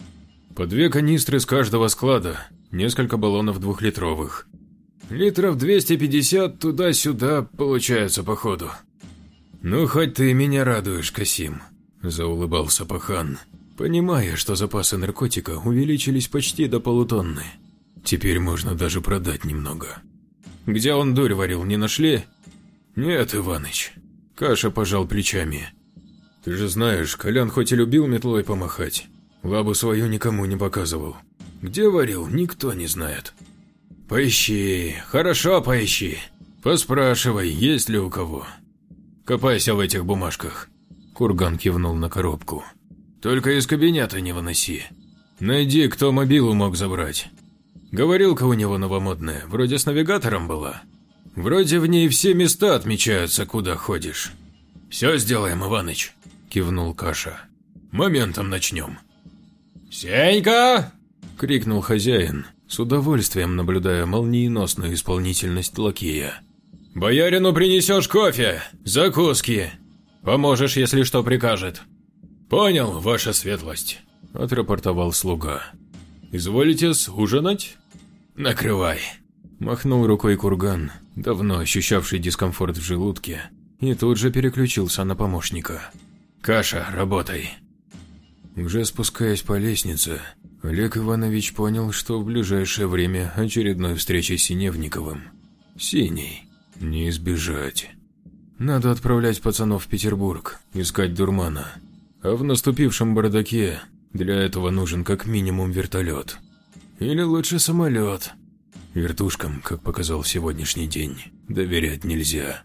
По две канистры с каждого склада, несколько баллонов двухлитровых. Литров 250 туда-сюда получается походу. Ну, хоть ты меня радуешь, Касим, заулыбался Пахан, понимая, что запасы наркотика увеличились почти до полутонны. Теперь можно даже продать немного. Где он дурь варил, не нашли? Нет, Иваныч. Каша пожал плечами. Ты же знаешь, Колян хоть и любил метлой помахать, лабу свою никому не показывал. Где варил, никто не знает. Поищи, хорошо поищи. Поспрашивай, есть ли у кого. Копайся в этих бумажках. Курган кивнул на коробку. Только из кабинета не выноси. Найди, кто мобилу мог забрать. Говорилка у него новомодная, вроде с навигатором была. Вроде в ней все места отмечаются, куда ходишь. Все сделаем, Иваныч, кивнул Каша. Моментом начнем. «Сенька!» – крикнул хозяин, с удовольствием наблюдая молниеносную исполнительность лакея. «Боярину принесешь кофе, закуски. Поможешь, если что прикажет». «Понял, ваша светлость», – отрапортовал слуга. «Изволите-с ужинать?» «Накрывай», – махнул рукой курган, давно ощущавший дискомфорт в желудке, и тут же переключился на помощника. «Каша, работай». Уже спускаясь по лестнице, Олег Иванович понял, что в ближайшее время очередной встречи с Синевниковым. Синий. Не избежать. Надо отправлять пацанов в Петербург, искать дурмана. А в наступившем бардаке для этого нужен как минимум вертолет. Или лучше самолет. Вертушкам, как показал сегодняшний день, доверять нельзя.